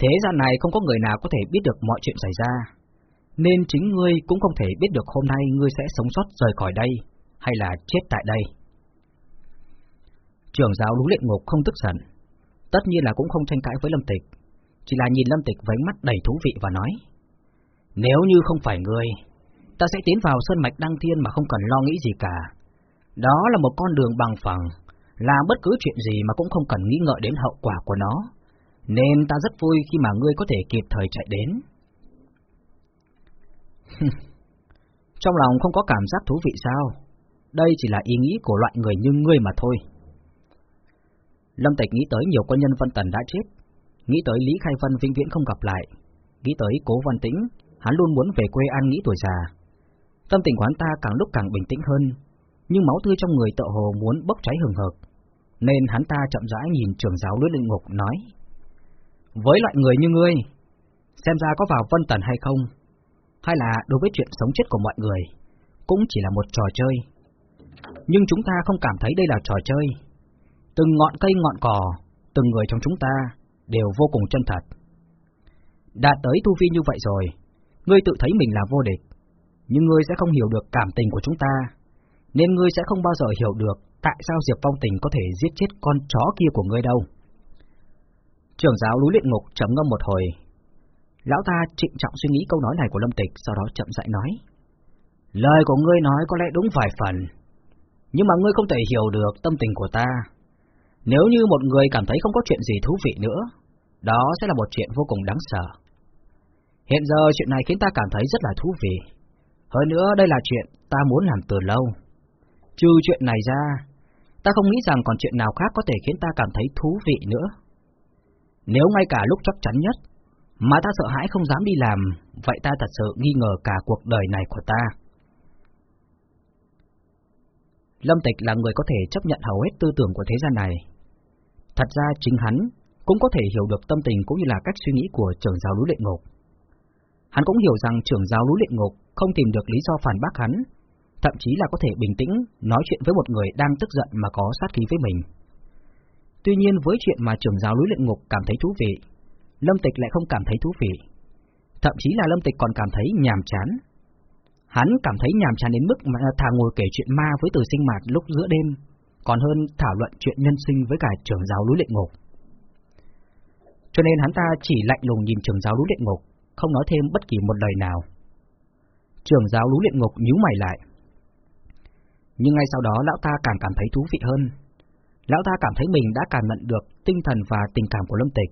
Thế gian này không có người nào có thể biết được mọi chuyện xảy ra, nên chính ngươi cũng không thể biết được hôm nay ngươi sẽ sống sót rời khỏi đây, hay là chết tại đây. Trưởng giáo lũ luyện ngục không tức giận, tất nhiên là cũng không tranh cãi với Lâm Tịch, chỉ là nhìn Lâm Tịch với mắt đầy thú vị và nói, nếu như không phải ngươi, ta sẽ tiến vào sơn mạch đăng thiên mà không cần lo nghĩ gì cả. Đó là một con đường bằng phẳng, làm bất cứ chuyện gì mà cũng không cần nghĩ ngợi đến hậu quả của nó, nên ta rất vui khi mà ngươi có thể kịp thời chạy đến. Trong lòng không có cảm giác thú vị sao? Đây chỉ là ý nghĩ của loại người như ngươi mà thôi. Lâm Tịch nghĩ tới nhiều quân nhân Vân Tần đã chết, nghĩ tới Lý Khai Vân vĩnh viễn không gặp lại, nghĩ tới Cố Văn Tĩnh, hắn luôn muốn về quê an nghĩ tuổi già. Tâm tình quán ta càng lúc càng bình tĩnh hơn, nhưng máu tươi trong người tợ hồ muốn bốc cháy hừng hực, nên hắn ta chậm rãi nhìn trưởng giáo lưỡi linh ngục nói: với loại người như ngươi, xem ra có vào Vân Tần hay không, hay là đối với chuyện sống chết của mọi người, cũng chỉ là một trò chơi. Nhưng chúng ta không cảm thấy đây là trò chơi. Từng ngọn cây ngọn cỏ, từng người trong chúng ta đều vô cùng chân thật. Đạt tới tu vi như vậy rồi, ngươi tự thấy mình là vô địch, nhưng ngươi sẽ không hiểu được cảm tình của chúng ta, nên ngươi sẽ không bao giờ hiểu được tại sao Diệp Phong Tình có thể giết chết con chó kia của ngươi đâu. Trưởng giáo Lũ luyện ngục chấm ngâm một hồi. Lão ta trịnh trọng suy nghĩ câu nói này của Lâm Tịch, sau đó chậm rãi nói. Lời của ngươi nói có lẽ đúng vài phần, nhưng mà ngươi không thể hiểu được tâm tình của ta. Nếu như một người cảm thấy không có chuyện gì thú vị nữa, đó sẽ là một chuyện vô cùng đáng sợ. Hiện giờ chuyện này khiến ta cảm thấy rất là thú vị. Hơn nữa đây là chuyện ta muốn làm từ lâu. Trừ chuyện này ra, ta không nghĩ rằng còn chuyện nào khác có thể khiến ta cảm thấy thú vị nữa. Nếu ngay cả lúc chắc chắn nhất, mà ta sợ hãi không dám đi làm, vậy ta thật sự nghi ngờ cả cuộc đời này của ta. Lâm Tịch là người có thể chấp nhận hầu hết tư tưởng của thế gian này. Thật ra chính hắn cũng có thể hiểu được tâm tình cũng như là cách suy nghĩ của trưởng giáo núi luyện ngục. Hắn cũng hiểu rằng trưởng giáo núi luyện ngục không tìm được lý do phản bác hắn, thậm chí là có thể bình tĩnh nói chuyện với một người đang tức giận mà có sát khí với mình. Tuy nhiên với chuyện mà trưởng giáo núi luyện ngục cảm thấy thú vị, Lâm Tịch lại không cảm thấy thú vị. Thậm chí là Lâm Tịch còn cảm thấy nhàm chán. Hắn cảm thấy nhàm chán đến mức mà thà ngồi kể chuyện ma với từ sinh mạt lúc giữa đêm, còn hơn thảo luận chuyện nhân sinh với cả trưởng giáo núi luyện ngục. Cho nên hắn ta chỉ lạnh lùng nhìn trưởng giáo núi luyện ngục, không nói thêm bất kỳ một lời nào. Trưởng giáo núi luyện ngục nhíu mày lại. Nhưng ngay sau đó lão ta càng cảm thấy thú vị hơn. Lão ta cảm thấy mình đã cảm nhận được tinh thần và tình cảm của Lâm Tịch.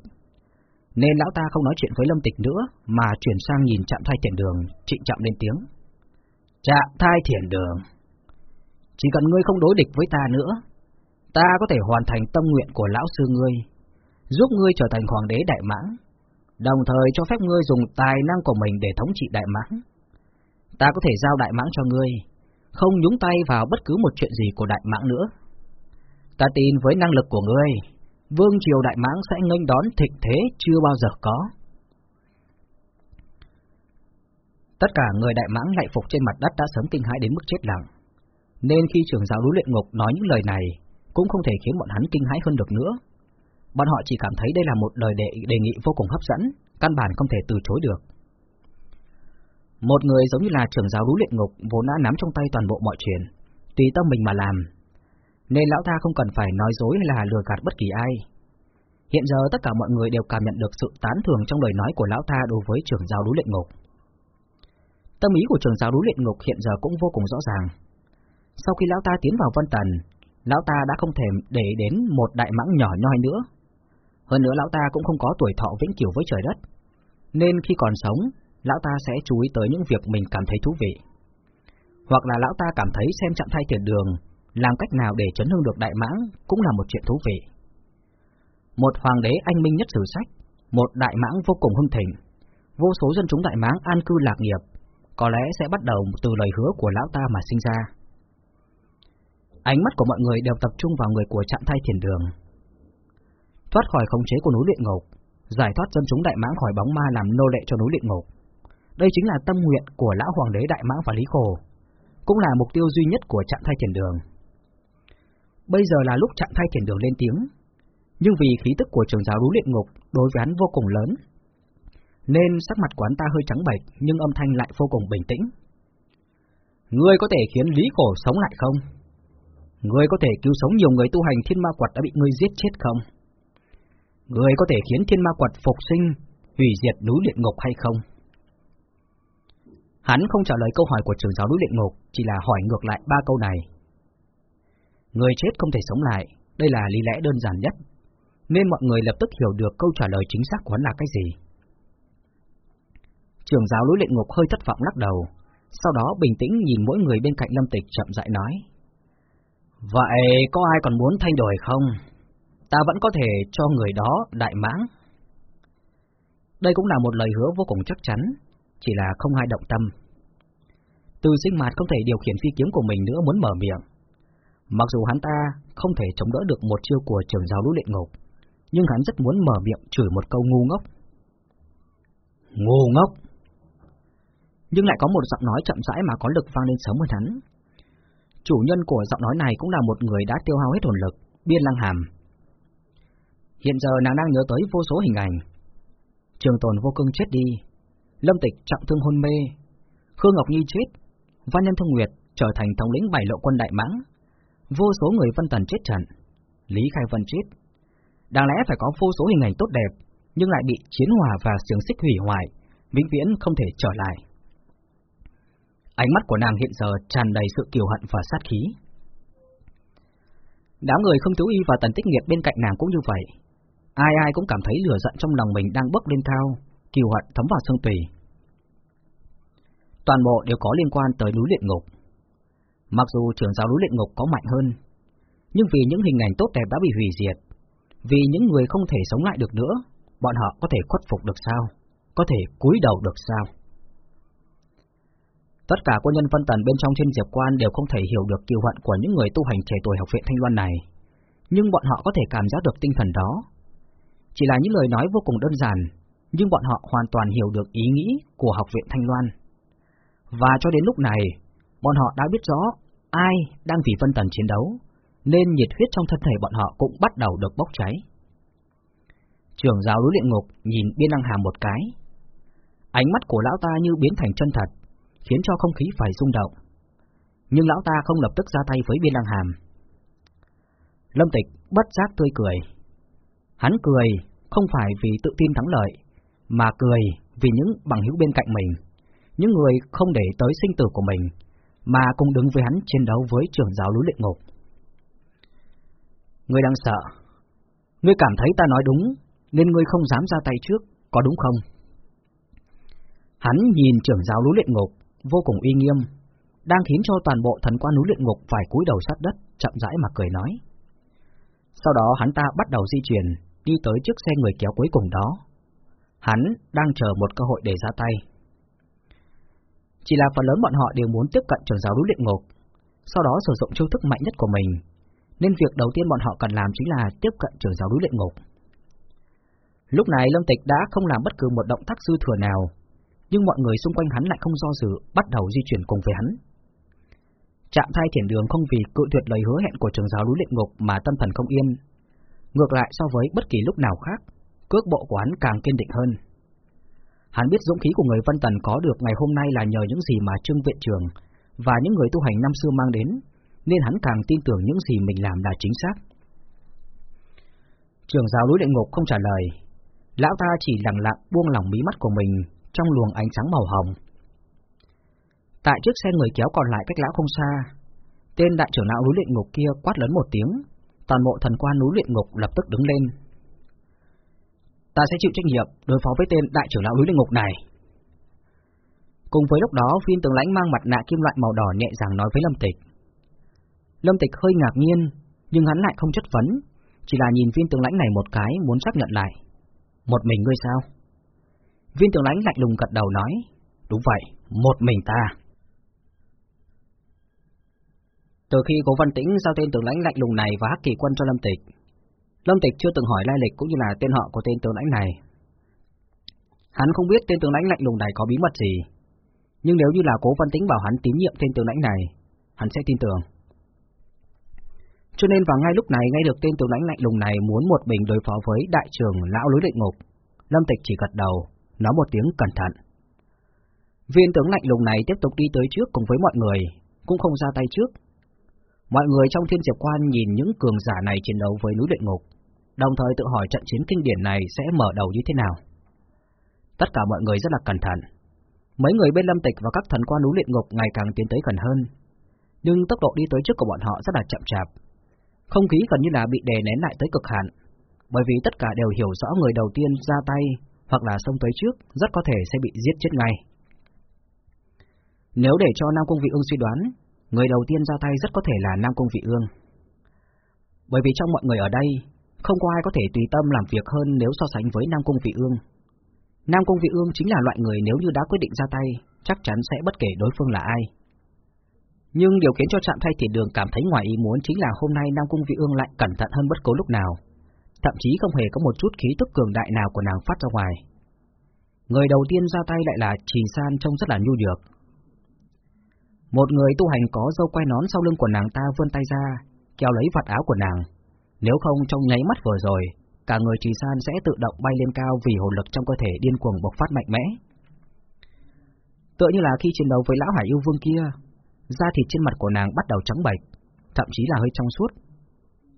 Nên lão ta không nói chuyện với Lâm Tịch nữa, mà chuyển sang nhìn chạm thai thiền đường, trịnh trọng lên tiếng. Chạm thai thiền đường. Chỉ cần ngươi không đối địch với ta nữa, ta có thể hoàn thành tâm nguyện của lão sư ngươi, giúp ngươi trở thành hoàng đế đại mãng, đồng thời cho phép ngươi dùng tài năng của mình để thống trị đại mãng. Ta có thể giao đại mãng cho ngươi, không nhúng tay vào bất cứ một chuyện gì của đại mãng nữa. Ta tin với năng lực của ngươi, Vương Triều Đại Mãng sẽ nghênh đón thịnh thế chưa bao giờ có. Tất cả người Đại Mãng lại phục trên mặt đất đã sớm kinh hãi đến mức chết lặng. Nên khi trưởng giáo núi luyện ngục nói những lời này, cũng không thể khiến bọn hắn kinh hãi hơn được nữa. Bọn họ chỉ cảm thấy đây là một lời đề, đề nghị vô cùng hấp dẫn, căn bản không thể từ chối được. Một người giống như là trưởng giáo núi luyện ngục vốn đã nắm trong tay toàn bộ mọi chuyện, tùy tâm mình mà làm, nên lão ta không cần phải nói dối hay là lừa gạt bất kỳ ai. Hiện giờ tất cả mọi người đều cảm nhận được sự tán thưởng trong lời nói của lão ta đối với trưởng giáo đối luyện ngục. Tâm ý của trưởng giáo đối luyện ngục hiện giờ cũng vô cùng rõ ràng. Sau khi lão ta tiến vào Vân Tần, lão ta đã không thể để đến một đại mãng nhỏ nhoi nữa. Hơn nữa lão ta cũng không có tuổi thọ vĩnh cửu với trời đất, nên khi còn sống, lão ta sẽ chú ý tới những việc mình cảm thấy thú vị. Hoặc là lão ta cảm thấy xem trạng thay tiền đường làm cách nào để chấn hương được Đại Mãng cũng là một chuyện thú vị. Một hoàng đế anh minh nhất sử sách, một Đại Mãng vô cùng hưng thịnh, vô số dân chúng Đại Mãng an cư lạc nghiệp, có lẽ sẽ bắt đầu từ lời hứa của lão ta mà sinh ra. Ánh mắt của mọi người đều tập trung vào người của trạng thay thiền đường. Thoát khỏi khống chế của núi luyện ngục, giải thoát dân chúng Đại Mãng khỏi bóng ma làm nô lệ cho núi luyện ngục. Đây chính là tâm nguyện của lão hoàng đế Đại Mãng và Lý Khổ, cũng là mục tiêu duy nhất của trạng thay thiền đường. Bây giờ là lúc trạng thay thiền đường lên tiếng, nhưng vì khí tức của trường giáo rú luyện ngục đối với hắn vô cùng lớn, nên sắc mặt của hắn ta hơi trắng bệch nhưng âm thanh lại vô cùng bình tĩnh. Ngươi có thể khiến Lý Khổ sống lại không? Ngươi có thể cứu sống nhiều người tu hành thiên ma quật đã bị ngươi giết chết không? Ngươi có thể khiến thiên ma quật phục sinh, hủy diệt núi luyện ngục hay không? Hắn không trả lời câu hỏi của trường giáo núi luyện ngục, chỉ là hỏi ngược lại ba câu này. Người chết không thể sống lại, đây là lý lẽ đơn giản nhất, nên mọi người lập tức hiểu được câu trả lời chính xác của hắn là cái gì. Trường giáo lối luyện ngục hơi thất vọng lắc đầu, sau đó bình tĩnh nhìn mỗi người bên cạnh Lâm Tịch chậm rãi nói. Vậy có ai còn muốn thay đổi không? Ta vẫn có thể cho người đó đại mãng. Đây cũng là một lời hứa vô cùng chắc chắn, chỉ là không ai động tâm. Từ sinh mạt không thể điều khiển phi kiếm của mình nữa muốn mở miệng, Mặc dù hắn ta không thể chống đỡ được một chiêu của trưởng giáo lũ luyện ngục, nhưng hắn rất muốn mở miệng chửi một câu ngu ngốc. Ngu ngốc! Nhưng lại có một giọng nói chậm rãi mà có lực vang lên sớm hơn hắn. Chủ nhân của giọng nói này cũng là một người đã tiêu hao hết hồn lực, biên lăng hàm. Hiện giờ nàng đang nhớ tới vô số hình ảnh. Trường tồn vô cương chết đi, Lâm Tịch trọng thương hôn mê, Khương Ngọc Nhi chết, Văn Nhân Thông Nguyệt trở thành thống lĩnh bảy lộ quân Đại Mãng, vô số người phân tần chết trận, Lý Khai Vân chết. Đáng lẽ phải có vô số hình ảnh tốt đẹp, nhưng lại bị chiến hòa và xiềng xích hủy hoại, vĩnh viễn không thể trở lại. Ánh mắt của nàng hiện giờ tràn đầy sự kiều hận và sát khí. Đám người không thiếu y và tần tích nghiệt bên cạnh nàng cũng như vậy. Ai ai cũng cảm thấy lửa giận trong lòng mình đang bốc lên cao, kiều hận thấm vào xương tùy. Toàn bộ đều có liên quan tới núi luyện ngục. Mặc dù trưởng giáo núi luyện ngục có mạnh hơn, nhưng vì những hình ảnh tốt đẹp đã bị hủy diệt, vì những người không thể sống lại được nữa, bọn họ có thể khuất phục được sao? Có thể cúi đầu được sao? Tất cả quân nhân phân tần bên trong trên diệp quan đều không thể hiểu được kiêu hận của những người tu hành trẻ tuổi học viện Thanh Loan này, nhưng bọn họ có thể cảm giác được tinh thần đó. Chỉ là những lời nói vô cùng đơn giản, nhưng bọn họ hoàn toàn hiểu được ý nghĩ của học viện Thanh Loan. Và cho đến lúc này, bọn họ đã biết rõ ai đang vì phân tần chiến đấu, nên nhiệt huyết trong thân thể bọn họ cũng bắt đầu được bốc cháy. Trưởng giáo đối luyện ngục nhìn biên đăng hàm một cái. Ánh mắt của lão ta như biến thành chân thật, khiến cho không khí phải rung động. Nhưng lão ta không lập tức ra tay với biên đăng hàm. Lâm Tịch bất giác tươi cười. Hắn cười không phải vì tự tin thắng lợi, mà cười vì những bằng hữu bên cạnh mình, những người không để tới sinh tử của mình, mà cũng đứng với hắn chiến đấu với trưởng giáo núi luyện ngục. Ngươi đang sợ. Ngươi cảm thấy ta nói đúng, nên ngươi không dám ra tay trước, có đúng không? Hắn nhìn trưởng giáo núi luyện ngục, vô cùng uy nghiêm, đang khiến cho toàn bộ thần quan núi luyện ngục phải cúi đầu sát đất, chậm rãi mà cười nói. Sau đó hắn ta bắt đầu di chuyển, đi tới chiếc xe người kéo cuối cùng đó. Hắn đang chờ một cơ hội để ra tay. Chỉ là phần lớn bọn họ đều muốn tiếp cận trưởng giáo núi luyện ngục, sau đó sử dụng chiêu thức mạnh nhất của mình, nên việc đầu tiên bọn họ cần làm chính là tiếp cận trưởng giáo núi luyện ngục. Lúc này Lâm Tịch đã không làm bất cứ một động tác dư thừa nào, nhưng mọi người xung quanh hắn lại không do dự, bắt đầu di chuyển cùng với hắn. Trạm thai thiền đường không vì cự tuyệt lời hứa hẹn của trường giáo núi luyện ngục mà tâm thần không yên. Ngược lại so với bất kỳ lúc nào khác, cước bộ của hắn càng kiên định hơn. Hắn biết dũng khí của người Vân Tần có được ngày hôm nay là nhờ những gì mà Trương Viện Trường và những người tu hành năm xưa mang đến, nên hắn càng tin tưởng những gì mình làm là chính xác. Trường giáo núi luyện ngục không trả lời, lão ta chỉ lặng lặng buông lỏng mí mắt của mình trong luồng ánh sáng màu hồng. Tại chiếc xe người kéo còn lại cách lão không xa, tên đại trưởng lão núi luyện ngục kia quát lớn một tiếng, toàn bộ thần quan núi luyện ngục lập tức đứng lên. Ta sẽ chịu trách nhiệm đối phó với tên đại trưởng lão núi luyện ngục này. Cùng với lúc đó, phiên tướng lãnh mang mặt nạ kim loại màu đỏ nhẹ dàng nói với Lâm Tịch. Lâm Tịch hơi ngạc nhiên, nhưng hắn lại không chất vấn, chỉ là nhìn viên tướng lãnh này một cái muốn xác nhận lại. Một mình ngươi sao? Viên tướng lãnh lạnh lùng gật đầu nói, đúng vậy, một mình ta. Từ khi cố văn tĩnh giao tên tướng lãnh lạnh lùng này và hắc kỳ quân cho Lâm Tịch, Lâm Tịch chưa từng hỏi lai lịch cũng như là tên họ của tên tướng lãnh này. Hắn không biết tên tướng lãnh lạnh lùng này có bí mật gì, nhưng nếu như là cố văn tĩnh bảo hắn tín nhiệm tên tướng lãnh này, hắn sẽ tin tưởng. Cho nên vào ngay lúc này ngay được tên tướng lãnh lạnh lùng này muốn một mình đối phó với đại trưởng lão lối địa ngục, Lâm Tịch chỉ gật đầu, nói một tiếng cẩn thận. Viên tướng lạnh lùng này tiếp tục đi tới trước cùng với mọi người, cũng không ra tay trước. Mọi người trong thiên diệp quan nhìn những cường giả này chiến đấu với núi luyện ngục, đồng thời tự hỏi trận chiến kinh điển này sẽ mở đầu như thế nào. Tất cả mọi người rất là cẩn thận. Mấy người bên lâm tịch và các thần quan núi luyện ngục ngày càng tiến tới gần hơn, nhưng tốc độ đi tới trước của bọn họ rất là chậm chạp. Không khí gần như là bị đè nén lại tới cực hạn, bởi vì tất cả đều hiểu rõ người đầu tiên ra tay hoặc là xông tới trước, rất có thể sẽ bị giết chết ngay. Nếu để cho Nam Cung Vị Ương suy đoán, người đầu tiên ra tay rất có thể là Nam Cung Vị Ương. Bởi vì trong mọi người ở đây, không có ai có thể tùy tâm làm việc hơn nếu so sánh với Nam Cung Vị Ương. Nam Cung Vị Ương chính là loại người nếu như đã quyết định ra tay, chắc chắn sẽ bất kể đối phương là ai. Nhưng điều khiến cho trạm thay thiền đường cảm thấy ngoài ý muốn chính là hôm nay Nam Cung Vị Ương lại cẩn thận hơn bất cứ lúc nào thậm chí không hề có một chút khí tức cường đại nào của nàng phát ra ngoài. Người đầu tiên ra tay lại là Trì San trông rất là nhu nhược. Một người tu hành có dâu quay nón sau lưng của nàng ta vươn tay ra, kéo lấy vạt áo của nàng. Nếu không trong nháy mắt vừa rồi, cả người trì san sẽ tự động bay lên cao vì hồn lực trong cơ thể điên cuồng bộc phát mạnh mẽ. Tựa như là khi chiến đấu với lão hải yêu vương kia, da thịt trên mặt của nàng bắt đầu trắng bệch, thậm chí là hơi trong suốt.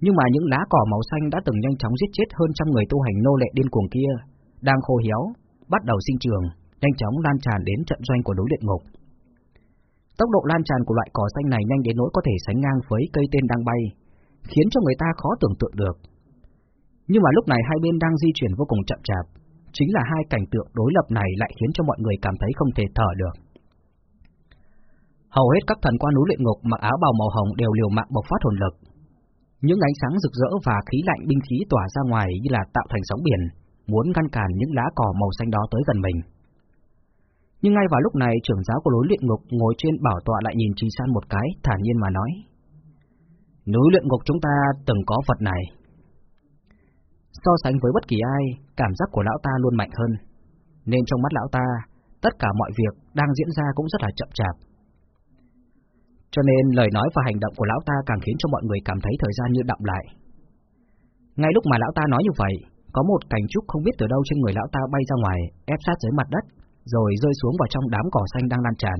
Nhưng mà những lá cỏ màu xanh đã từng nhanh chóng giết chết hơn trăm người tu hành nô lệ điên cuồng kia, đang khô héo, bắt đầu sinh trường, nhanh chóng lan tràn đến trận doanh của đối luyện ngục. Tốc độ lan tràn của loại cỏ xanh này nhanh đến nỗi có thể sánh ngang với cây tên đang bay, khiến cho người ta khó tưởng tượng được. Nhưng mà lúc này hai bên đang di chuyển vô cùng chậm chạp, chính là hai cảnh tượng đối lập này lại khiến cho mọi người cảm thấy không thể thở được. Hầu hết các thần quan núi luyện ngục mặc áo bào màu hồng đều liều mạng bộc phát hồn lực. Những ánh sáng rực rỡ và khí lạnh binh khí tỏa ra ngoài như là tạo thành sóng biển, muốn ngăn cản những lá cỏ màu xanh đó tới gần mình. Nhưng ngay vào lúc này, trưởng giáo của núi luyện ngục ngồi trên bảo tọa lại nhìn Trình San một cái, thản nhiên mà nói. Núi luyện ngục chúng ta từng có vật này. So sánh với bất kỳ ai, cảm giác của lão ta luôn mạnh hơn. Nên trong mắt lão ta, tất cả mọi việc đang diễn ra cũng rất là chậm chạp. Cho nên lời nói và hành động của lão ta càng khiến cho mọi người cảm thấy thời gian như đậm lại. Ngay lúc mà lão ta nói như vậy, có một cành trúc không biết từ đâu trên người lão ta bay ra ngoài, ép sát dưới mặt đất, rồi rơi xuống vào trong đám cỏ xanh đang lan tràn.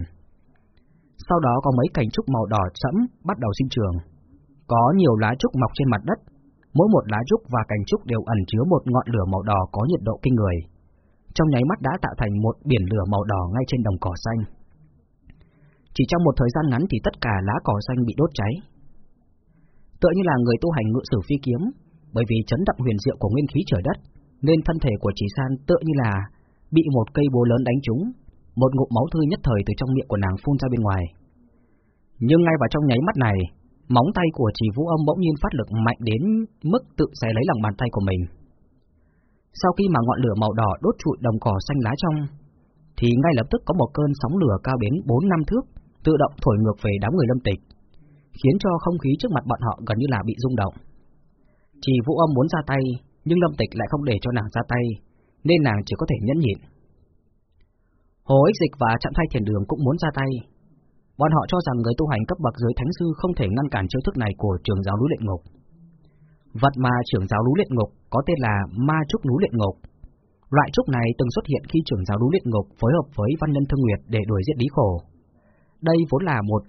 Sau đó có mấy cành trúc màu đỏ sẫm bắt đầu sinh trường. Có nhiều lá trúc mọc trên mặt đất, mỗi một lá trúc và cành trúc đều ẩn chứa một ngọn lửa màu đỏ có nhiệt độ kinh người. Trong nháy mắt đã tạo thành một biển lửa màu đỏ ngay trên đồng cỏ xanh. Chỉ trong một thời gian ngắn thì tất cả lá cỏ xanh bị đốt cháy. Tựa như là người tu hành ngự sử phi kiếm, bởi vì chấn động huyền diệu của nguyên khí trời đất, nên thân thể của chỉ san tựa như là bị một cây búa lớn đánh trúng, một ngụm máu tươi nhất thời từ trong miệng của nàng phun ra bên ngoài. Nhưng ngay vào trong nháy mắt này, móng tay của chỉ vũ âm bỗng nhiên phát lực mạnh đến mức tự xé lấy lòng bàn tay của mình. Sau khi mà ngọn lửa màu đỏ đốt trụi đồng cỏ xanh lá trong, thì ngay lập tức có một cơn sóng lửa cao đến 4 năm thước tự động thổi ngược về đám người lâm tịch, khiến cho không khí trước mặt bọn họ gần như là bị rung động. Chỉ vũ âm muốn ra tay, nhưng lâm tịch lại không để cho nàng ra tay, nên nàng chỉ có thể nhẫn nhịn. Hồ ích dịch và chạm thay thiền đường cũng muốn ra tay. Bọn họ cho rằng người tu hành cấp bậc dưới thánh sư không thể ngăn cản chiêu thức này của trường giáo núi luyện ngục. Vật mà trưởng giáo núi luyện ngục có tên là ma trúc núi luyện ngục. Loại trúc này từng xuất hiện khi trưởng giáo núi luyện ngục phối hợp với văn nhân thương nguyệt để đuổi giết lý khổ. Đây vốn là một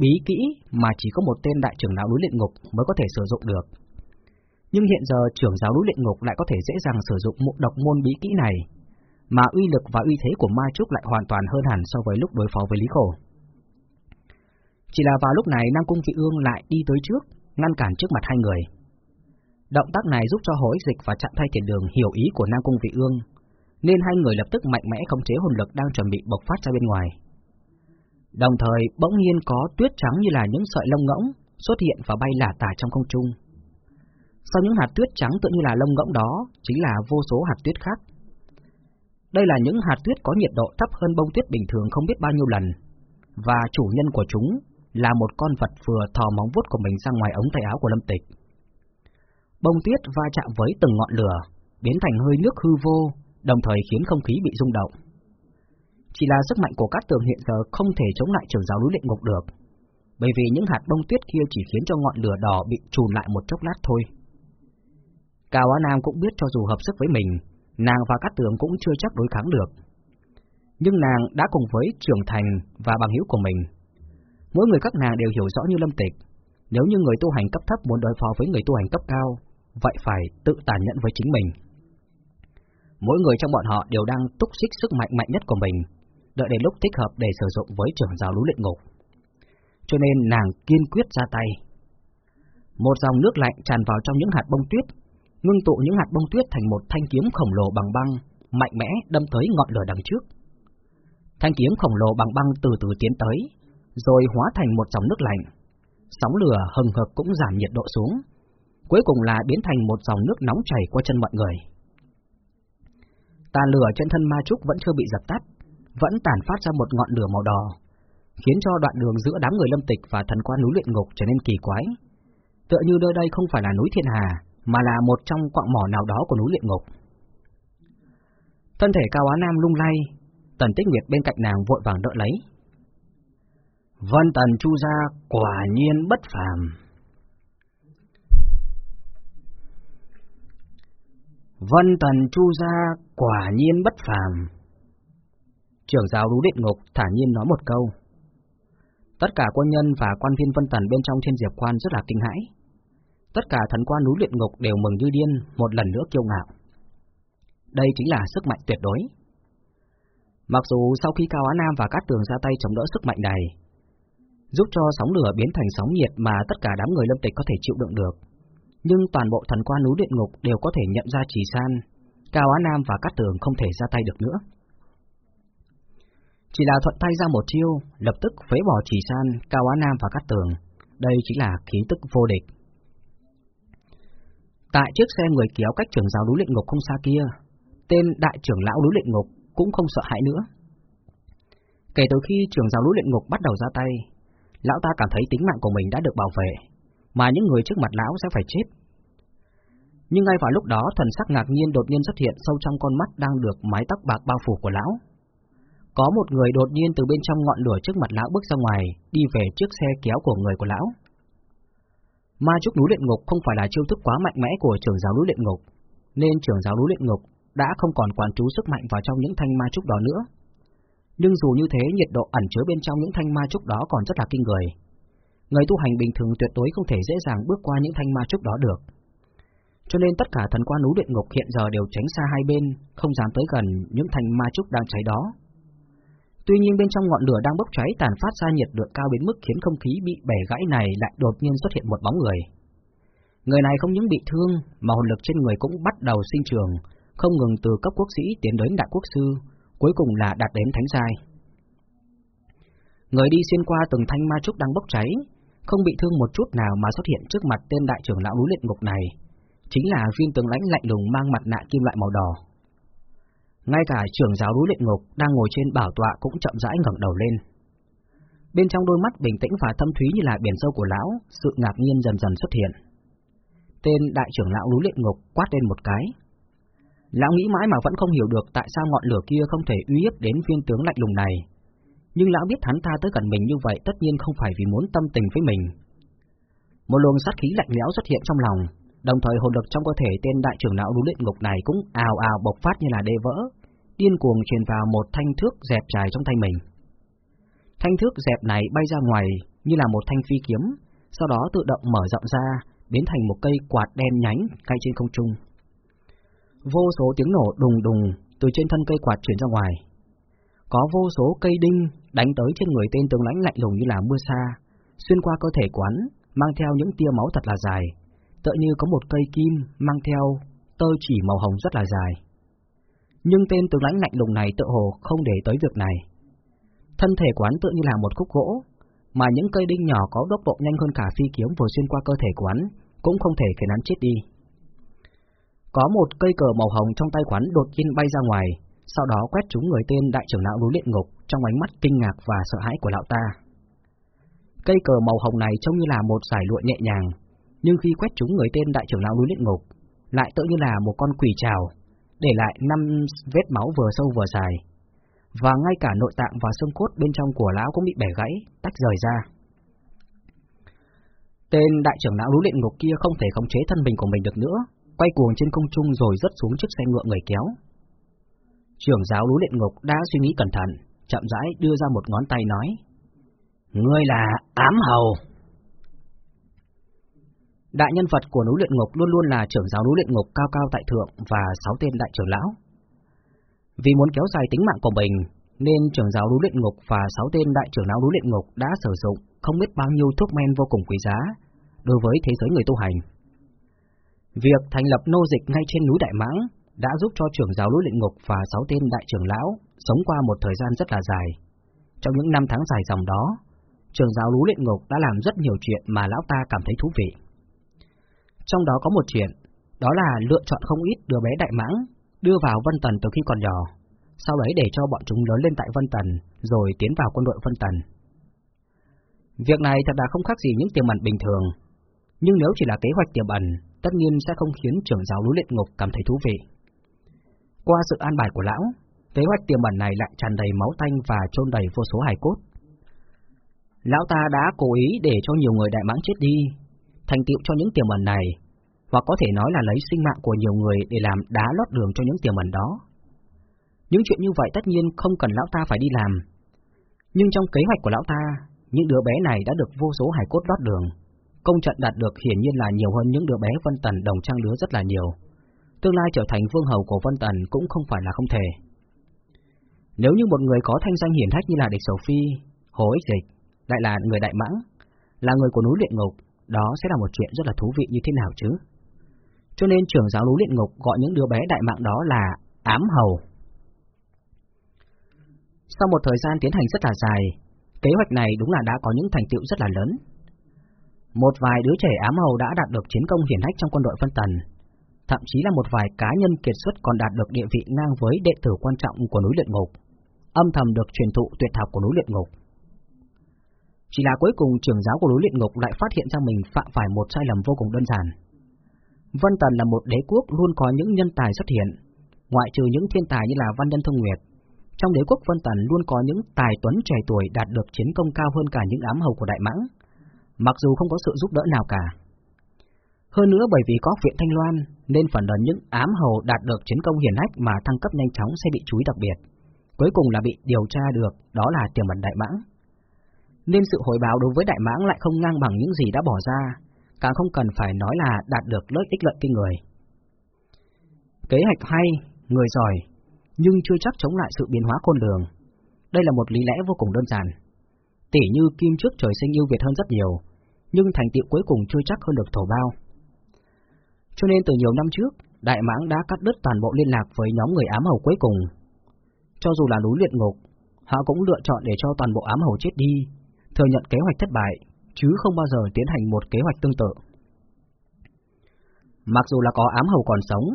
bí kỹ mà chỉ có một tên đại trưởng lão núi luyện ngục mới có thể sử dụng được nhưng hiện giờ trưởng giáo núi luyện ngục lại có thể dễ dàng sử dụng mộ độc môn bí kỹ này, mà uy lực và uy thế của ma trúc lại hoàn toàn hơn hẳn so với lúc đối phó với Lý Khổ. Chỉ là vào lúc này Nam Cung Vị Ương lại đi tới trước, ngăn cản trước mặt hai người. Động tác này giúp cho hối Ích Dịch và Trạng Thay tiền Đường hiểu ý của Nam Cung Vị Ương, nên hai người lập tức mạnh mẽ khống chế hồn lực đang chuẩn bị bộc phát ra bên ngoài. Đồng thời, bỗng nhiên có tuyết trắng như là những sợi lông ngỗng xuất hiện và bay lả tả trong không trung. Sau những hạt tuyết trắng tự như là lông ngỗng đó, chính là vô số hạt tuyết khác. Đây là những hạt tuyết có nhiệt độ thấp hơn bông tuyết bình thường không biết bao nhiêu lần, và chủ nhân của chúng là một con vật vừa thò móng vuốt của mình ra ngoài ống tay áo của Lâm Tịch. Bông tuyết va chạm với từng ngọn lửa, biến thành hơi nước hư vô, đồng thời khiến không khí bị rung động. Chỉ là sức mạnh của các tường hiện giờ không thể chống lại trường giáo núi luyện ngục được, bởi vì những hạt bông tuyết kia chỉ khiến cho ngọn lửa đỏ bị trùn lại một chốc lát thôi. Cao Á Nam cũng biết cho dù hợp sức với mình, nàng và Cát Tường cũng chưa chắc đối kháng được. Nhưng nàng đã cùng với trưởng thành và bằng hữu của mình. Mỗi người các nàng đều hiểu rõ như lâm tịch, nếu như người tu hành cấp thấp muốn đối phó với người tu hành cấp cao, vậy phải tự tàn nhẫn với chính mình. Mỗi người trong bọn họ đều đang túc xích sức mạnh mạnh nhất của mình, đợi đến lúc thích hợp để sử dụng với trưởng giáo lũ luyện ngục. Cho nên nàng kiên quyết ra tay. Một dòng nước lạnh tràn vào trong những hạt bông tuyết ngưng tụ những hạt bông tuyết thành một thanh kiếm khổng lồ bằng băng, mạnh mẽ đâm tới ngọn lửa đằng trước. Thanh kiếm khổng lồ bằng băng từ từ tiến tới, rồi hóa thành một dòng nước lạnh. Sóng lửa hừng hực cũng giảm nhiệt độ xuống, cuối cùng là biến thành một dòng nước nóng chảy qua chân mọi người. Tàn lửa trên thân ma trúc vẫn chưa bị dập tắt, vẫn tàn phát ra một ngọn lửa màu đỏ, khiến cho đoạn đường giữa đám người lâm tịch và thần quan núi luyện ngục trở nên kỳ quái. Tựa như nơi đây không phải là núi Thiên Hà, mà là một trong quạng mỏ nào đó của núi luyện ngục. Thân thể Cao Á Nam lung lay, Tần Tích Nguyệt bên cạnh nàng vội vàng đỡ lấy. Vân Tần Chu ra quả nhiên bất phàm. Vân Tần Chu ra quả nhiên bất phàm. Trưởng giáo Đú Điện Ngục thản nhiên nói một câu. Tất cả quân nhân và quan viên Vân Tần bên trong thiên diệp quan rất là kinh hãi. Tất cả thần quan núi luyện ngục đều mừng như điên, một lần nữa kiêu ngạo. Đây chính là sức mạnh tuyệt đối. Mặc dù sau khi Cao Á Nam và Cát Tường ra tay chống đỡ sức mạnh này, giúp cho sóng lửa biến thành sóng nhiệt mà tất cả đám người lâm tịch có thể chịu đựng được, nhưng toàn bộ thần quan núi luyện ngục đều có thể nhận ra chỉ san, Cao Á Nam và Cát Tường không thể ra tay được nữa. Chỉ là thuận tay ra một chiêu, lập tức phế bỏ chỉ san, Cao Á Nam và Cát Tường. Đây chính là khí tức vô địch. Tại chiếc xe người kéo cách trưởng giáo núi luyện ngục không xa kia, tên đại trưởng lão núi luyện ngục cũng không sợ hãi nữa. Kể từ khi trưởng giáo núi luyện ngục bắt đầu ra tay, lão ta cảm thấy tính mạng của mình đã được bảo vệ, mà những người trước mặt lão sẽ phải chết. Nhưng ngay vào lúc đó, thần sắc ngạc nhiên đột nhiên xuất hiện sâu trong con mắt đang được mái tóc bạc bao phủ của lão. Có một người đột nhiên từ bên trong ngọn lửa trước mặt lão bước ra ngoài, đi về chiếc xe kéo của người của lão. Ma trúc núi luyện ngục không phải là chiêu thức quá mạnh mẽ của trưởng giáo núi luyện ngục, nên trưởng giáo núi luyện ngục đã không còn quản trú sức mạnh vào trong những thanh ma trúc đó nữa. Nhưng dù như thế, nhiệt độ ẩn chứa bên trong những thanh ma trúc đó còn rất là kinh người. Người tu hành bình thường tuyệt đối không thể dễ dàng bước qua những thanh ma trúc đó được. Cho nên tất cả thần quan núi luyện ngục hiện giờ đều tránh xa hai bên, không dám tới gần những thanh ma trúc đang cháy đó. Tuy nhiên bên trong ngọn lửa đang bốc cháy tàn phát ra nhiệt lượng cao đến mức khiến không khí bị bẻ gãy này lại đột nhiên xuất hiện một bóng người. Người này không những bị thương mà hồn lực trên người cũng bắt đầu sinh trường, không ngừng từ cấp quốc sĩ tiến đến đại quốc sư, cuối cùng là đạt đến thánh giai. Người đi xuyên qua từng thanh ma trúc đang bốc cháy, không bị thương một chút nào mà xuất hiện trước mặt tên đại trưởng lão núi luyện ngục này, chính là viên tướng lãnh lạnh lùng mang mặt nạ kim loại màu đỏ. Ngay cả trưởng giáo núi luyện ngục đang ngồi trên bảo tọa cũng chậm rãi ngẩng đầu lên. Bên trong đôi mắt bình tĩnh và thâm thúy như là biển sâu của lão, sự ngạc nhiên dần dần xuất hiện. Tên đại trưởng lão núi luyện ngục quát lên một cái. Lão nghĩ mãi mà vẫn không hiểu được tại sao ngọn lửa kia không thể uy hiếp đến viên tướng lạnh lùng này. Nhưng lão biết hắn ta tới gần mình như vậy tất nhiên không phải vì muốn tâm tình với mình. Một luồng sát khí lạnh lẽo xuất hiện trong lòng, Đồng thời hồn lực trong cơ thể tên đại trưởng lão núi luyện ngục này cũng ào ào bộc phát như là đê vỡ, điên cuồng truyền vào một thanh thước dẹp dài trong tay mình. Thanh thước dẹp này bay ra ngoài như là một thanh phi kiếm, sau đó tự động mở rộng ra, biến thành một cây quạt đen nhánh cay trên không trung. Vô số tiếng nổ đùng đùng từ trên thân cây quạt truyền ra ngoài. Có vô số cây đinh đánh tới trên người tên tướng lãnh lạnh lùng như là mưa sa, xuyên qua cơ thể quán, mang theo những tia máu thật là dài, tựa như có một cây kim mang theo tơ chỉ màu hồng rất là dài. Nhưng tên tướng lãnh lạnh lùng này tự hồ không để tới việc này. Thân thể quán tựa như là một khúc gỗ, mà những cây đinh nhỏ có tốc độ nhanh hơn cả phi kiếm vừa xuyên qua cơ thể quán cũng không thể khiến hắn chết đi. Có một cây cờ màu hồng trong tay quán đột nhiên bay ra ngoài, sau đó quét trúng người tên đại trưởng lão núi luyện ngục trong ánh mắt kinh ngạc và sợ hãi của lão ta. Cây cờ màu hồng này trông như là một giải lụa nhẹ nhàng, nhưng khi quét trúng người tên đại trưởng lão núi luyện ngục, lại tự như là một con quỷ trào, để lại năm vết máu vừa sâu vừa dài, và ngay cả nội tạng và xương cốt bên trong của lão cũng bị bẻ gãy, tách rời ra. Tên đại trưởng lão núi luyện ngục kia không thể khống chế thân mình của mình được nữa, quay cuồng trên không trung rồi rớt xuống chiếc xe ngựa người kéo. Trưởng giáo núi luyện ngục đã suy nghĩ cẩn thận, chậm rãi đưa ra một ngón tay nói: "Ngươi là ám hầu." Đại nhân vật của núi luyện ngục luôn luôn là trưởng giáo núi luyện ngục cao cao tại thượng và sáu tên đại trưởng lão. Vì muốn kéo dài tính mạng của mình, nên trưởng giáo núi luyện ngục và sáu tên đại trưởng lão núi luyện ngục đã sử dụng không biết bao nhiêu thuốc men vô cùng quý giá đối với thế giới người tu hành. Việc thành lập nô dịch ngay trên núi Đại Mãng đã giúp cho trưởng giáo núi luyện ngục và sáu tên đại trưởng lão sống qua một thời gian rất là dài. Trong những năm tháng dài dòng đó, trưởng giáo núi luyện ngục đã làm rất nhiều chuyện mà lão ta cảm thấy thú vị. Trong đó có một chuyện, đó là lựa chọn không ít đứa bé đại mãng, đưa vào Vân Tần từ khi còn nhỏ, sau đấy để cho bọn chúng lớn lên tại Vân Tần, rồi tiến vào quân đội Vân Tần. Việc này thật là không khác gì những tiềm ẩn bình thường, nhưng nếu chỉ là kế hoạch tiềm ẩn, tất nhiên sẽ không khiến trưởng giáo núi luyện ngục cảm thấy thú vị. Qua sự an bài của lão, kế hoạch tiềm ẩn này lại tràn đầy máu tanh và chôn đầy vô số hài cốt. Lão ta đã cố ý để cho nhiều người đại mãng chết đi, thành tựu cho những tiềm ẩn này, hoặc có thể nói là lấy sinh mạng của nhiều người để làm đá lót đường cho những tiềm ẩn đó. Những chuyện như vậy tất nhiên không cần lão ta phải đi làm. Nhưng trong kế hoạch của lão ta, những đứa bé này đã được vô số hải cốt lót đường. Công trận đạt được hiển nhiên là nhiều hơn những đứa bé Vân Tần đồng trang lứa rất là nhiều. Tương lai trở thành vương hầu của Vân Tần cũng không phải là không thể. Nếu như một người có thanh danh hiển hách như là địch Sầu Phi, Hồ Ích Dịch, lại là người Đại Mãng, là người của núi luyện ngục, đó sẽ là một chuyện rất là thú vị như thế nào chứ? Cho nên trưởng giáo núi luyện ngục gọi những đứa bé đại mạng đó là ám hầu. Sau một thời gian tiến hành rất là dài, kế hoạch này đúng là đã có những thành tựu rất là lớn. Một vài đứa trẻ ám hầu đã đạt được chiến công hiển hách trong quân đội phân tần, thậm chí là một vài cá nhân kiệt xuất còn đạt được địa vị ngang với đệ tử quan trọng của núi luyện ngục, âm thầm được truyền thụ tuyệt học của núi luyện ngục. Chỉ là cuối cùng trưởng giáo của núi luyện ngục lại phát hiện ra mình phạm phải một sai lầm vô cùng đơn giản. Vân Tần là một đế quốc luôn có những nhân tài xuất hiện, ngoại trừ những thiên tài như là Văn Nhân Thông Nguyệt. Trong đế quốc Vân Tần luôn có những tài tuấn trẻ tuổi đạt được chiến công cao hơn cả những ám hầu của Đại Mãng, mặc dù không có sự giúp đỡ nào cả. Hơn nữa bởi vì có viện Thanh Loan, nên phần lớn những ám hầu đạt được chiến công hiển hách mà thăng cấp nhanh chóng sẽ bị chú ý đặc biệt. Cuối cùng là bị điều tra được, đó là tiềm mật Đại Mãng. Nên sự hồi báo đối với Đại Mãng lại không ngang bằng những gì đã bỏ ra, càng không cần phải nói là đạt được lợi ích lợi kinh người. Kế hoạch hay, người giỏi, nhưng chưa chắc chống lại sự biến hóa khôn lường. Đây là một lý lẽ vô cùng đơn giản. Tỷ như kim trước trời sinh yêu Việt hơn rất nhiều, nhưng thành tựu cuối cùng chưa chắc hơn được thổ bao. Cho nên từ nhiều năm trước, Đại Mãng đã cắt đứt toàn bộ liên lạc với nhóm người ám hầu cuối cùng. Cho dù là núi luyện ngục, họ cũng lựa chọn để cho toàn bộ ám hầu chết đi, thừa nhận kế hoạch thất bại, chứ không bao giờ tiến hành một kế hoạch tương tự. Mặc dù là có ám hầu còn sống,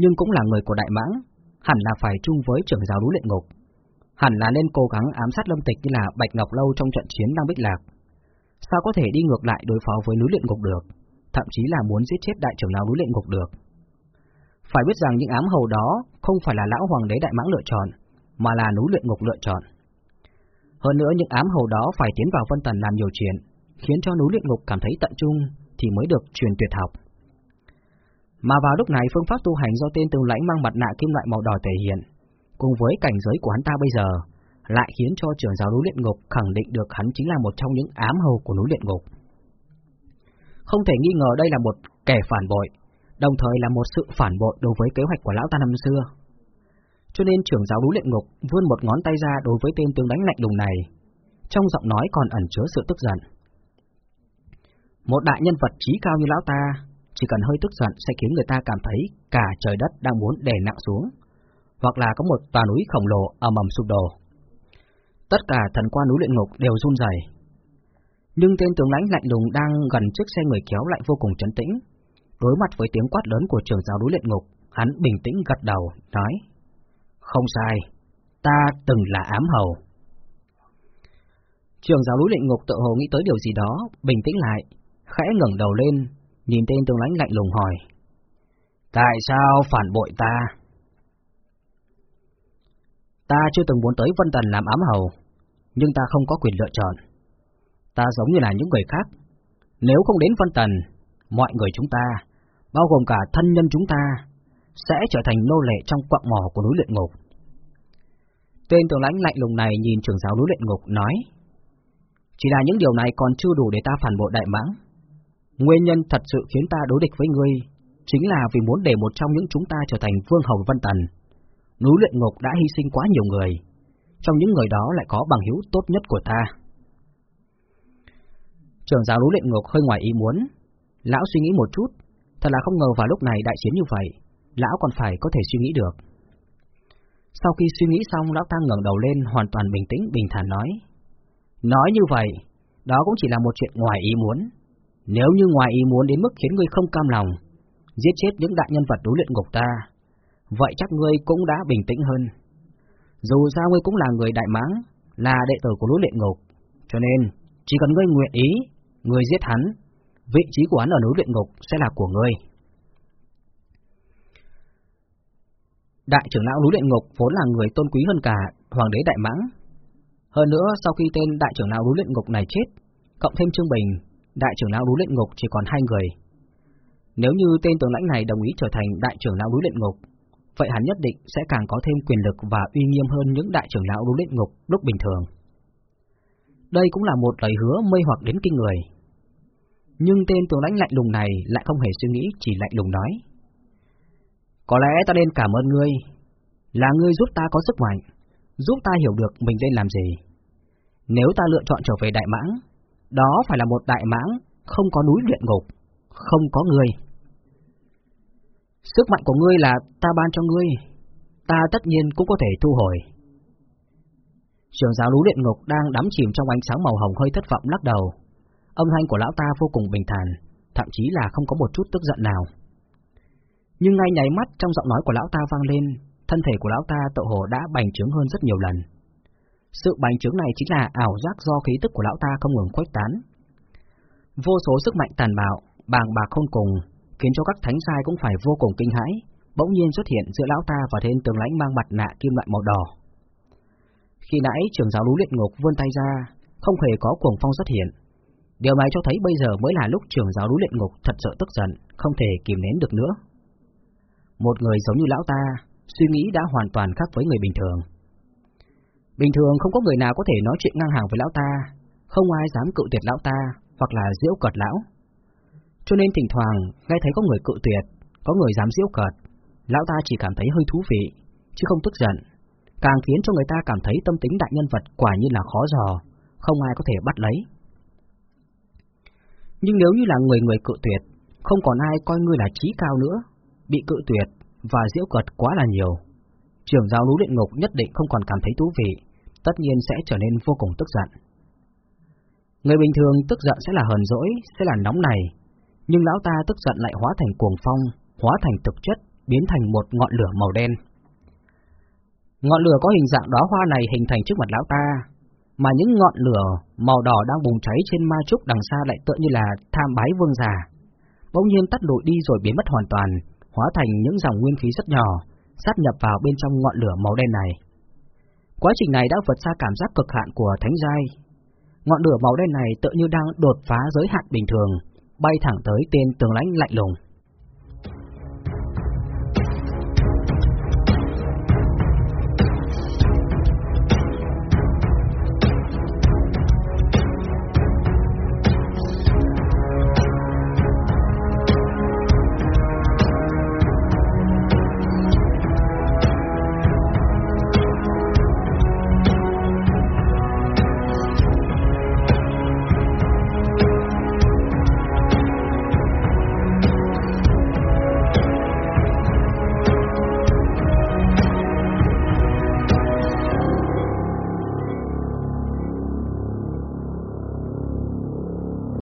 nhưng cũng là người của Đại Mãng, hẳn là phải chung với trưởng giáo núi luyện ngục. Hẳn là nên cố gắng ám sát lâm tịch như là Bạch Ngọc Lâu trong trận chiến đang bích lạc. Sao có thể đi ngược lại đối phó với núi luyện ngục được, thậm chí là muốn giết chết đại trưởng lão núi luyện ngục được. Phải biết rằng những ám hầu đó không phải là lão hoàng đế Đại Mãng lựa chọn, mà là núi luyện ngục lựa chọn. Hơn nữa những ám hầu đó phải tiến vào Vân Tần làm nhiều chuyện, khiến cho núi luyện ngục cảm thấy tận trung thì mới được truyền tuyệt học. Mà vào lúc này phương pháp tu hành do tên tướng lãnh mang mặt nạ kim loại màu đỏ thể hiện, cùng với cảnh giới của hắn ta bây giờ, lại khiến cho trưởng giáo núi luyện ngục khẳng định được hắn chính là một trong những ám hầu của núi luyện ngục. Không thể nghi ngờ đây là một kẻ phản bội, đồng thời là một sự phản bội đối với kế hoạch của lão ta năm xưa. Cho nên trưởng giáo núi luyện ngục vươn một ngón tay ra đối với tên tướng đánh lạnh lùng này, trong giọng nói còn ẩn chứa sự tức giận. Một đại nhân vật trí cao như lão ta, chỉ cần hơi tức giận sẽ khiến người ta cảm thấy cả trời đất đang muốn đè nặng xuống, hoặc là có một tòa núi khổng lồ ầm ầm sụp đổ. Tất cả thần quan núi luyện ngục đều run rẩy. Nhưng tên tướng lãnh lạnh lùng đang gần chiếc xe người kéo lại vô cùng trấn tĩnh. Đối mặt với tiếng quát lớn của trưởng giáo núi luyện ngục, hắn bình tĩnh gật đầu, nói: "Không sai, ta từng là ám hầu." Trường giáo núi luyện ngục tự hồ nghĩ tới điều gì đó, bình tĩnh lại, khẽ ngẩng đầu lên, nhìn tên tướng lãnh lạnh lùng hỏi. Tại sao phản bội ta? Ta chưa từng muốn tới Vân Tần làm ám hầu, nhưng ta không có quyền lựa chọn. Ta giống như là những người khác. Nếu không đến Vân Tần, mọi người chúng ta, bao gồm cả thân nhân chúng ta, sẽ trở thành nô lệ trong quặng mỏ của núi luyện ngục. Tên tướng lãnh lạnh lùng này nhìn trưởng giáo núi luyện ngục nói, chỉ là những điều này còn chưa đủ để ta phản bội đại mãng. Nguyên nhân thật sự khiến ta đối địch với ngươi chính là vì muốn để một trong những chúng ta trở thành vương hầu Vân Tần. Núi luyện ngục đã hy sinh quá nhiều người, trong những người đó lại có bằng hữu tốt nhất của ta. Trưởng giáo núi luyện ngục hơi ngoài ý muốn, lão suy nghĩ một chút, thật là không ngờ vào lúc này đại chiến như vậy, lão còn phải có thể suy nghĩ được. Sau khi suy nghĩ xong, lão ta ngẩng đầu lên hoàn toàn bình tĩnh, bình thản nói. Nói như vậy, đó cũng chỉ là một chuyện ngoài ý muốn. Nếu như ngoài ý muốn đến mức khiến ngươi không cam lòng, giết chết những đại nhân vật đối luyện ngục ta, vậy chắc ngươi cũng đã bình tĩnh hơn. Dù sao ngươi cũng là người đại mãng, là đệ tử của núi luyện ngục, cho nên chỉ cần ngươi nguyện ý, ngươi giết hắn, vị trí của hắn ở núi luyện ngục sẽ là của ngươi. Đại trưởng lão núi luyện ngục vốn là người tôn quý hơn cả hoàng đế đại mãng, hơn nữa, sau khi tên đại trưởng lão núi luyện ngục này chết, cộng thêm Trương Bình, đại trưởng lão núi luyện ngục chỉ còn hai người. Nếu như tên tướng lãnh này đồng ý trở thành đại trưởng lão núi luyện ngục, vậy hắn nhất định sẽ càng có thêm quyền lực và uy nghiêm hơn những đại trưởng lão núi luyện ngục lúc bình thường. Đây cũng là một lời hứa mê hoặc đến kinh người. Nhưng tên tướng lãnh lạnh lùng này lại không hề suy nghĩ, chỉ lạnh lùng nói. Có lẽ ta nên cảm ơn ngươi, là ngươi giúp ta có sức mạnh, giúp ta hiểu được mình nên làm gì. Nếu ta lựa chọn trở về Đại Mãng, đó phải là một Đại Mãng không có núi luyện ngục, không có ngươi. Sức mạnh của ngươi là ta ban cho ngươi, ta tất nhiên cũng có thể thu hồi. Trường giáo núi luyện ngục đang đắm chìm trong ánh sáng màu hồng hơi thất vọng lắc đầu. Âm thanh của lão ta vô cùng bình thản, thậm chí là không có một chút tức giận nào. Nhưng ngay nháy mắt trong giọng nói của lão ta vang lên, thân thể của lão ta tự hồ đã bành trướng hơn rất nhiều lần. Sự bành trướng này chính là ảo giác do khí tức của lão ta không ngừng khuếch tán. Vô số sức mạnh tàn bạo, bàng bạc không cùng, khiến cho các thánh sai cũng phải vô cùng kinh hãi, bỗng nhiên xuất hiện giữa lão ta và tên tường lãnh mang mặt nạ kim loại màu đỏ. Khi nãy trưởng giáo lũ luyện ngục vươn tay ra, không hề có cuồng phong xuất hiện. Điều này cho thấy bây giờ mới là lúc trưởng giáo lũ luyện ngục thật sự tức giận, không thể kìm nén được nữa. Một người giống như lão ta, suy nghĩ đã hoàn toàn khác với người bình thường. Bình thường không có người nào có thể nói chuyện ngang hàng với lão ta, không ai dám cự tuyệt lão ta, hoặc là diễu cợt lão. Cho nên thỉnh thoảng nghe thấy có người cự tuyệt, có người dám diễu cợt, lão ta chỉ cảm thấy hơi thú vị, chứ không tức giận, càng khiến cho người ta cảm thấy tâm tính đại nhân vật quả như là khó dò, không ai có thể bắt lấy. Nhưng nếu như là người người cự tuyệt, không còn ai coi ngươi là trí cao nữa, bị cự tuyệt và diễu cợt quá là nhiều, trưởng giáo lũ luyện ngục nhất định không còn cảm thấy thú vị, tất nhiên sẽ trở nên vô cùng tức giận. Người bình thường tức giận sẽ là hờn dỗi, sẽ là nóng này, nhưng lão ta tức giận lại hóa thành cuồng phong, hóa thành thực chất, biến thành một ngọn lửa màu đen. Ngọn lửa có hình dạng đóa hoa này hình thành trước mặt lão ta, mà những ngọn lửa màu đỏ đang bùng cháy trên ma trúc đằng xa lại tựa như là tham bái vương già. Bỗng nhiên tắt lụi đi rồi biến mất hoàn toàn, hóa thành những dòng nguyên khí rất nhỏ, sát nhập vào bên trong ngọn lửa màu đen này. Quá trình này đã vượt xa cảm giác cực hạn của thánh giai. Ngọn lửa màu đen này tự như đang đột phá giới hạn bình thường, bay thẳng tới tên tường lãnh lạnh lùng.